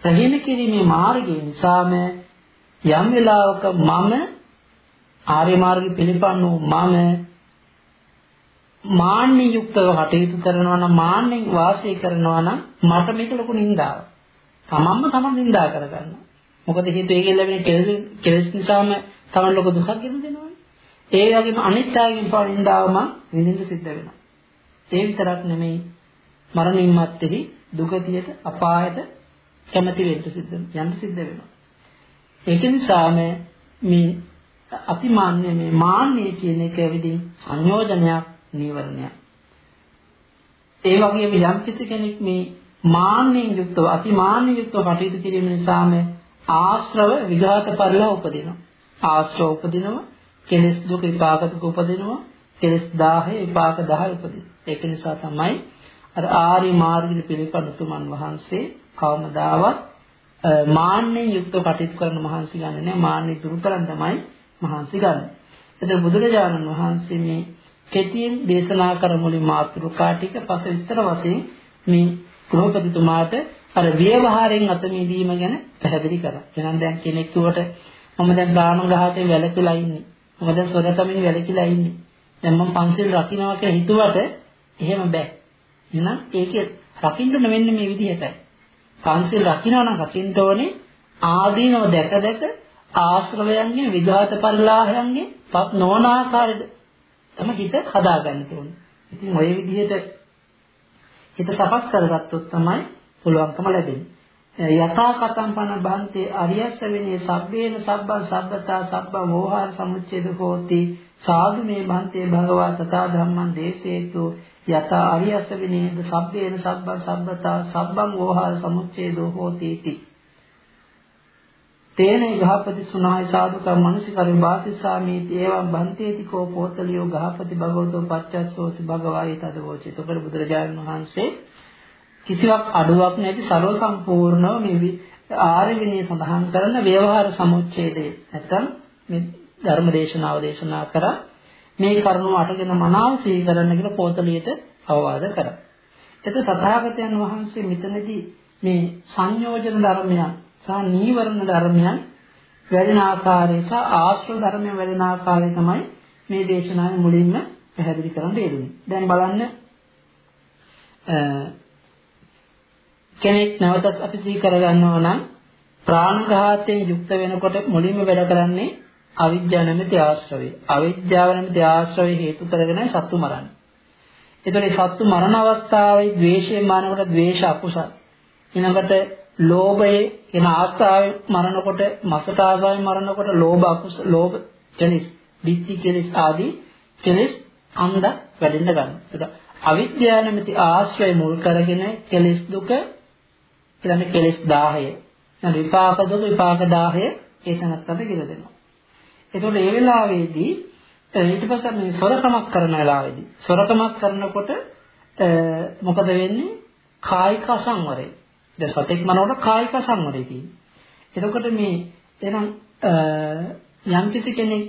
ප්‍රහීන කිරීමේ මාර්ගය නිසාම යම් වෙලාවක මම ආර්ය මාර්ගය පිළිපන්න වූ මම මාන්නි යුක්තව කටයුතු කරනවා නම් මාන්නෙන් වාසය කරනවා නම් මට මේක ලොකු නින්දාවක්. තමන්ම තමන් නින්දා කරගන්නවා. මොකද හේතුව ඒකෙන් ලැබෙන කෙලෙස් නිසාම තමන් ලොකු දුකක් ගෙන දෙනවනේ. ඒ වගේම අනිත් අයගෙන් පාන නින්දාවම විඳින්න සිද්ධ වෙනවා. ඒ විතරක් නෙමෙයි මරණින් මත්තේහි දුගතියට අපායට කැමැති වෙන්න සිද්ධ යන්න සිද්ධ වෙනවා. ඒක නිසාම මේ අතිමාන්‍ය මේ මාන්නය කියන එක විදිහින් සංයෝජනයක් නීවරණයක්. ඒ වගේම යම් කිසි කෙනෙක් මේ මාන්නයෙන් යුක්තව අතිමාන්‍ය යුක්තව කටයුතු කිරීම නිසාම ආශ්‍රව විඝාත පරිලහ උපදිනවා. ආශ්‍රව උපදිනවා කෙලෙස් දුක විපාක දුක උපදිනවා කෙලෙස් 10 විපාක 10 උපදිනවා. ඒක නිසා තමයි අර ආරි මාර්ගික පිළිපද තුමන් වහන්සේ කවමදාවත් මාන්නෙන් යුක්තව කටයුතු කරන මහන්සි ගන්න නෑ මාන්නෙ දුරු කරන් තමයි මහන්සි ගන්න. එතන බුදුරජාණන් වහන්සේ මේ කෙටියෙන් දේශනා කරමුලි මාතෘකා ටික පස විස්තර වශයෙන් මේ ගෘහපතිතුමාට අර ව්‍යවහාරයෙන් අත මිදීම ගැන පැහැදිලි කරා. එහෙනම් දැන් කෙනෙක් උවට මම දැන් ප්‍රාණඝාතයෙන් වැළකීලා ඉන්නේ. මම දැන් සොරකමින් වැළකීලා ඉන්නේ. දැන් මම පන්සිල් රකින්නවා කියලා හිතුවට එහෙම බෑ. එහෙනම් ඒකේ රකින්න වෙන්නේ මේ විදිහටයි. පන්සිල් රකින්නවා නම් රකින්න ඕනේ ආදීනව දැක දැක ආශ්‍රවයන්ගේ විඝාත පරිලාහයන්ගේ පත් නොවන ආකාරයට තම හිත හදාගන්න ඕනේ. ඉතින් ওই විදිහට හිත සකස් කරගත්තොත් තමයි පුළුවන්කම ලැබෙන්නේ. යථා කතම් පන බන්තේ අරියස්ස වෙනේ සබ්බේන සබ්බං සබ්බතා සබ්බං මෝහාර සමුච්ඡේද හෝති සාදු මේ බන්තේ භගවා තථා ධම්මං දේශේතු යත අරියස විනේද සබ්බේන සබ්බං සබ්බතා සබ්බං ඕහාර සමුච්ඡේදෝ හෝති इति තේන ගහපති සුනාය සාදුක මනසිකරු වාසිසාමීති එවං බන්තේති කෝ පොතලියෝ ගහපති භගවතෝ පච්චස්සෝසි භගවායි තදවෝචි. එතකොට බුදුරජාණන් වහන්සේ කිසිවක් අඩුවක් නැති ਸਰව සම්පූර්ණව මේ ආර්ය විනය සඳහන් කරන ව්‍යවහාර සමුච්ඡේදය. නැත්නම් මේ ධර්ම දේශනාව දේශනා කරා මේ කරුණු අටගෙන මනාව සිහි කරන්න කියලා පොතලියට අවවාද කරා. එත තථාගතයන් වහන්සේ මෙතනදී මේ සංයෝජන ධර්මයන් සහ නීවරණ ධර්මයන් වැඩෙන ආකාරය සහ ආශ්‍රව ධර්මයන් වැඩෙන ආකාරය තමයි මේ දේශනාවේ මුලින්ම පැහැදිලි කරන්න යෙදුනේ. දැන් බලන්න කෙනෙක් නැවතත් අපි සිහි කරගන්නවා නම් ප්‍රාණඝාතයෙන් යුක්ත වෙනකොට මුලින්ම වැඩ කරන්නේ අවිද්‍යාව නැමැති ආශ්‍රවය. අවිද්‍යාව නැමැති ආශ්‍රවය හේතු කරගෙන සත්තු මරන්නේ. එතකොට සත්තු මරණ අවස්ථාවේ ද්වේෂයෙන් මරනකොට ද්වේෂ අකුසල. ඊළඟට ලෝභයේ එන ආස්තාවේ මරනකොට මසට ආසාවෙන් මරනකොට ලෝභ අකුසල ලෝභ කෙලෙස්, ditthi කෙලෙස් ආදී කෙලෙස් අන්ද වැඩෙන්න ගන්නවා. ඒක අවිද්‍යාව නැමැති ආශ්‍රය මුල් කරගෙන කෙලෙස් දුක ඊළඟ කෙලෙස් 10. දැන් විපාක දුක විපාක 10 ඒ තනත්තට කියලා දෙනවා. එතකොට මේ වෙලාවේදී ඊට පස්සේ මේ සොරකමක් කරන වෙලාවේදී සොරකමක් කරනකොට මොකද වෙන්නේ? කායික අසංවරය. දැන් සතෙක් මනෝට කායික අසංවරය තියෙනවා. එතකොට මේ එනම් යම් කිසි කෙනෙක්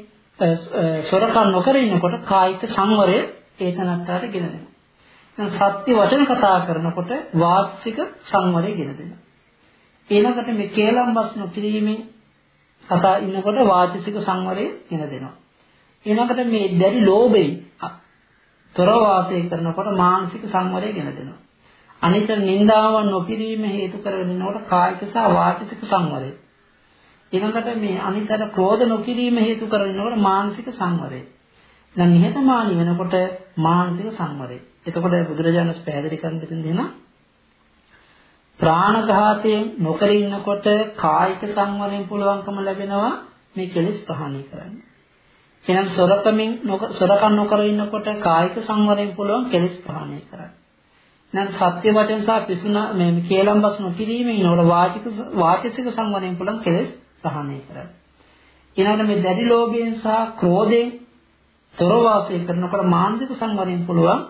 සොරකම් නොකර ඉන්නකොට කායික සංවරය ඒ තනත්තාට ගෙන දෙනවා. දැන් සත්‍ය වචන කතා කරනකොට වාචික සංවරය ගෙන දෙනවා. ඊළඟට මේ කේලම්බස් නොකිරීමෙන් කතා ඉන්නකොට වාචික සංවරය ගෙන දෙනවා. ඊළඟට මේ දැඩි ලෝභයෙන් තොර වාසය කරනකොට මානසික සංවරය ගෙන දෙනවා. අනිතර නින්දාවන් නොකිරීම හේතු කරගෙන ඉන්නකොට කායික සහ වාචික සංවරය. ඊළඟට මේ අනිතර ක්‍රෝධ නොකිරීම හේතු කරගෙන ඉන්නකොට මානසික සංවරය. දැන් නිහතමානී වෙනකොට මානසික සංවරය. එතකොට බුදුරජාණන් පැහැදිලි කරන්න දෙන දෙනා ප්‍රාණඝාතයෙන් නොකර ඉන්නකොට කායික සංවරයෙන් පුළුවන්කම ලැබෙනවා මේ කෙලෙස් ප්‍රහාණය කරන්න. එහෙනම් සොරකමින් සොරකම් නොකර ඉන්නකොට කායික සංවරයෙන් පුළුවන් කෙලෙස් ප්‍රහාණය කරන්න. නැත්නම් සත්‍ය වචන සහ පිසුනා මේ කේලම්බස් නොකිරීමෙන් නෝර වාචික වාචික සංවරයෙන් පුළුවන් කෙලෙස් ප්‍රහාණය කරන්න. ඊළඟට මේ දැඩි ලෝභයෙන් සහ ක්‍රෝධයෙන් තොර වාසය කරනකොට මානසික සංවරයෙන් පුළුවන්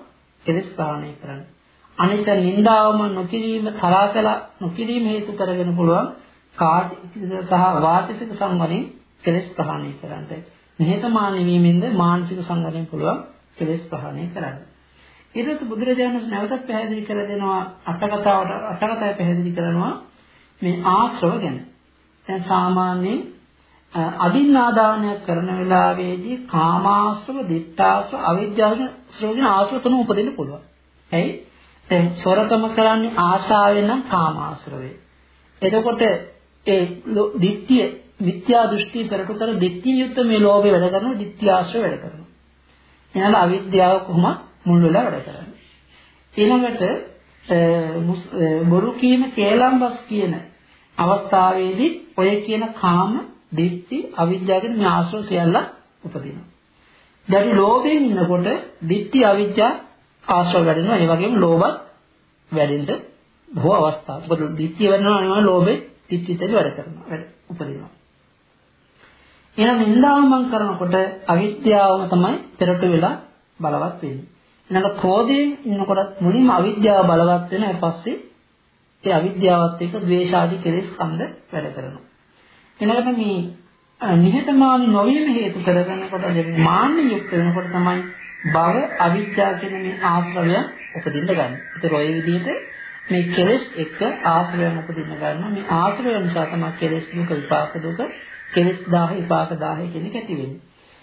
කෙලෙස් ප්‍රහාණය කරන්න. අනිත නින්දාවම නොකිරීම තරකලා නොකිරීම හේතු කරගෙන පුළුවන් කායික සහ වාචික සංවරයෙන් කෙලෙස් ප්‍රහාණය කරන්න. නිහතමානී වීමෙන්ද මානසික සංවරයෙන් පුළුවන් කෙලෙස් ප්‍රහාණය කරන්න. ඊට පස්සේ බුදුරජාණන් නැවතත් පැහැදිලි කර දෙනවා අටකතාවට අටකතාවේ පැහැදිලි කරනවා මේ ආශ්‍රව ගැන. දැන් සාමාන්‍යයෙන් අදින්නාදානයක් කරන වෙලාවේදී කාමාශ්‍රව, දිත්තාශ්‍රව, අවිද්‍යාශ්‍රව කියන ආශ්‍රව තුන උපදින්න පුළුවන්. ඇයි? දැන් සොරකම කරන්නේ ආශාවෙන් නම් කාමාශ්‍රවේ. එතකොට ඒ දිට්ඨිය මිත්‍යා දෘෂ්ටි පෙරට කර දිට්ඨිය යුක්ත මේ ලෝභය වැඩ කරනවා, දිට්ඨියාශ්‍රව වැඩ කරනවා. එහෙනම් අවිද්‍යාව කොහොම මුල් වෙලා වැඩ කරන්නේ. ඊළඟට බොරු කීම කේලම්බස් කියන අවස්ථාවේදී ඔය කියන කාම දිට්ඨි අවිද්‍යාව කියන ආශ්‍රව සියල්ල උපදිනවා. දැන් ලෝභයෙන් ඉන්නකොට දිට්ඨි අවිද්‍යා ආශ්‍රව වැඩෙනවා. ඒ වගේම ලෝභත් වැඩෙන්න බොහෝ අවස්ථා. මොකද දිට්ඨිය වෙනවා නෙවෙයි ලෝභේ දිට්ඨිතේ වැඩ කරනවා. වැඩ උපදිනවා. එහෙනම් නින්දාවමන් කරනකොට අවිද්‍යාවම තමයි පෙරට වෙලා බලවත් වෙන්නේ. ඊළඟ ක්‍රෝධයෙන් ඉන්නකොට මුලින්ම අවිද්‍යාව බලවත් වෙනවා. ඊට පස්සේ ඒ අවිද්‍යාවත් එක්ක ද්වේෂාදී කෙලෙස් කන්ද වැඩ කරනවා. ඊළඟට මේ නිහතමානී නොවීම හේතු කරගෙනකොට මාන්න යුක්ත වෙනකොට තමයි භව අවිද්‍යාව කියන මේ ආශ්‍රවය උපදින්න ගන්න. ඒතර ඔය විදිහට මේ කෙලෙස් එක ආශ්‍රවයන් උපදින්න ගන්නවා. මේ ආශ්‍රවය නිසා තමයි කෙලෙස් දුක විපාක දුක කෙලෙස් 10 විපාක 10 කියන එක ඇති වෙන්නේ.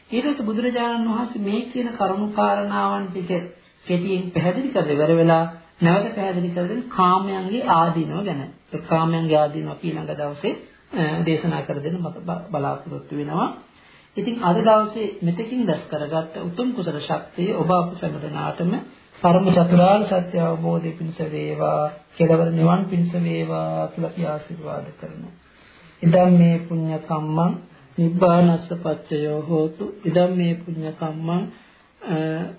ඊට පස්සේ බුදුරජාණන් වහන්සේ මේ කියන කරුණු කාරණාවන් ටික කෙටියෙන් පැහැදිලි කර ඉවර වෙලා නැවත පැහැදිලි කර දෙන කාමයන්ගේ ආදීනව ගැන. ඒ කාමයන්ගේ ආදීනව අපි ළඟ දවසේ දේශනා කර දෙන්න බලාපොරොත්තු වෙනවා. ඉතින් අද දවසේ මෙතකින් දැස් කරගත්ත උතුම් කුසල ශක්තිය ඔබ අප සැමදෙනාටම පරම චතුරාර්ය සත්‍ය අවබෝධය පිණිස වේවා කෙලවර නිවන් පිණිස වේවා කියලා අපි ආශිර්වාද කරනවා. ඉදම් මේ පුඤ්ඤ කම්මං නිබ්බානස්ස පච්චයෝ හෝතු. ඉදම් මේ පුඤ්ඤ කම්මං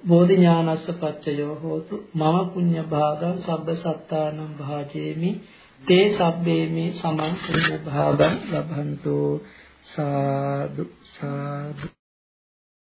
බෝධි ඥානස්ස පච්චයෝ හෝතු. මම පුඤ්ඤ භාගං සබ්බ සත්තානං භාජේමි. තේ සබ්බේ මේ සමන් පුඤ්ඤ භාගං ලබන්තු. සාදු. සාදු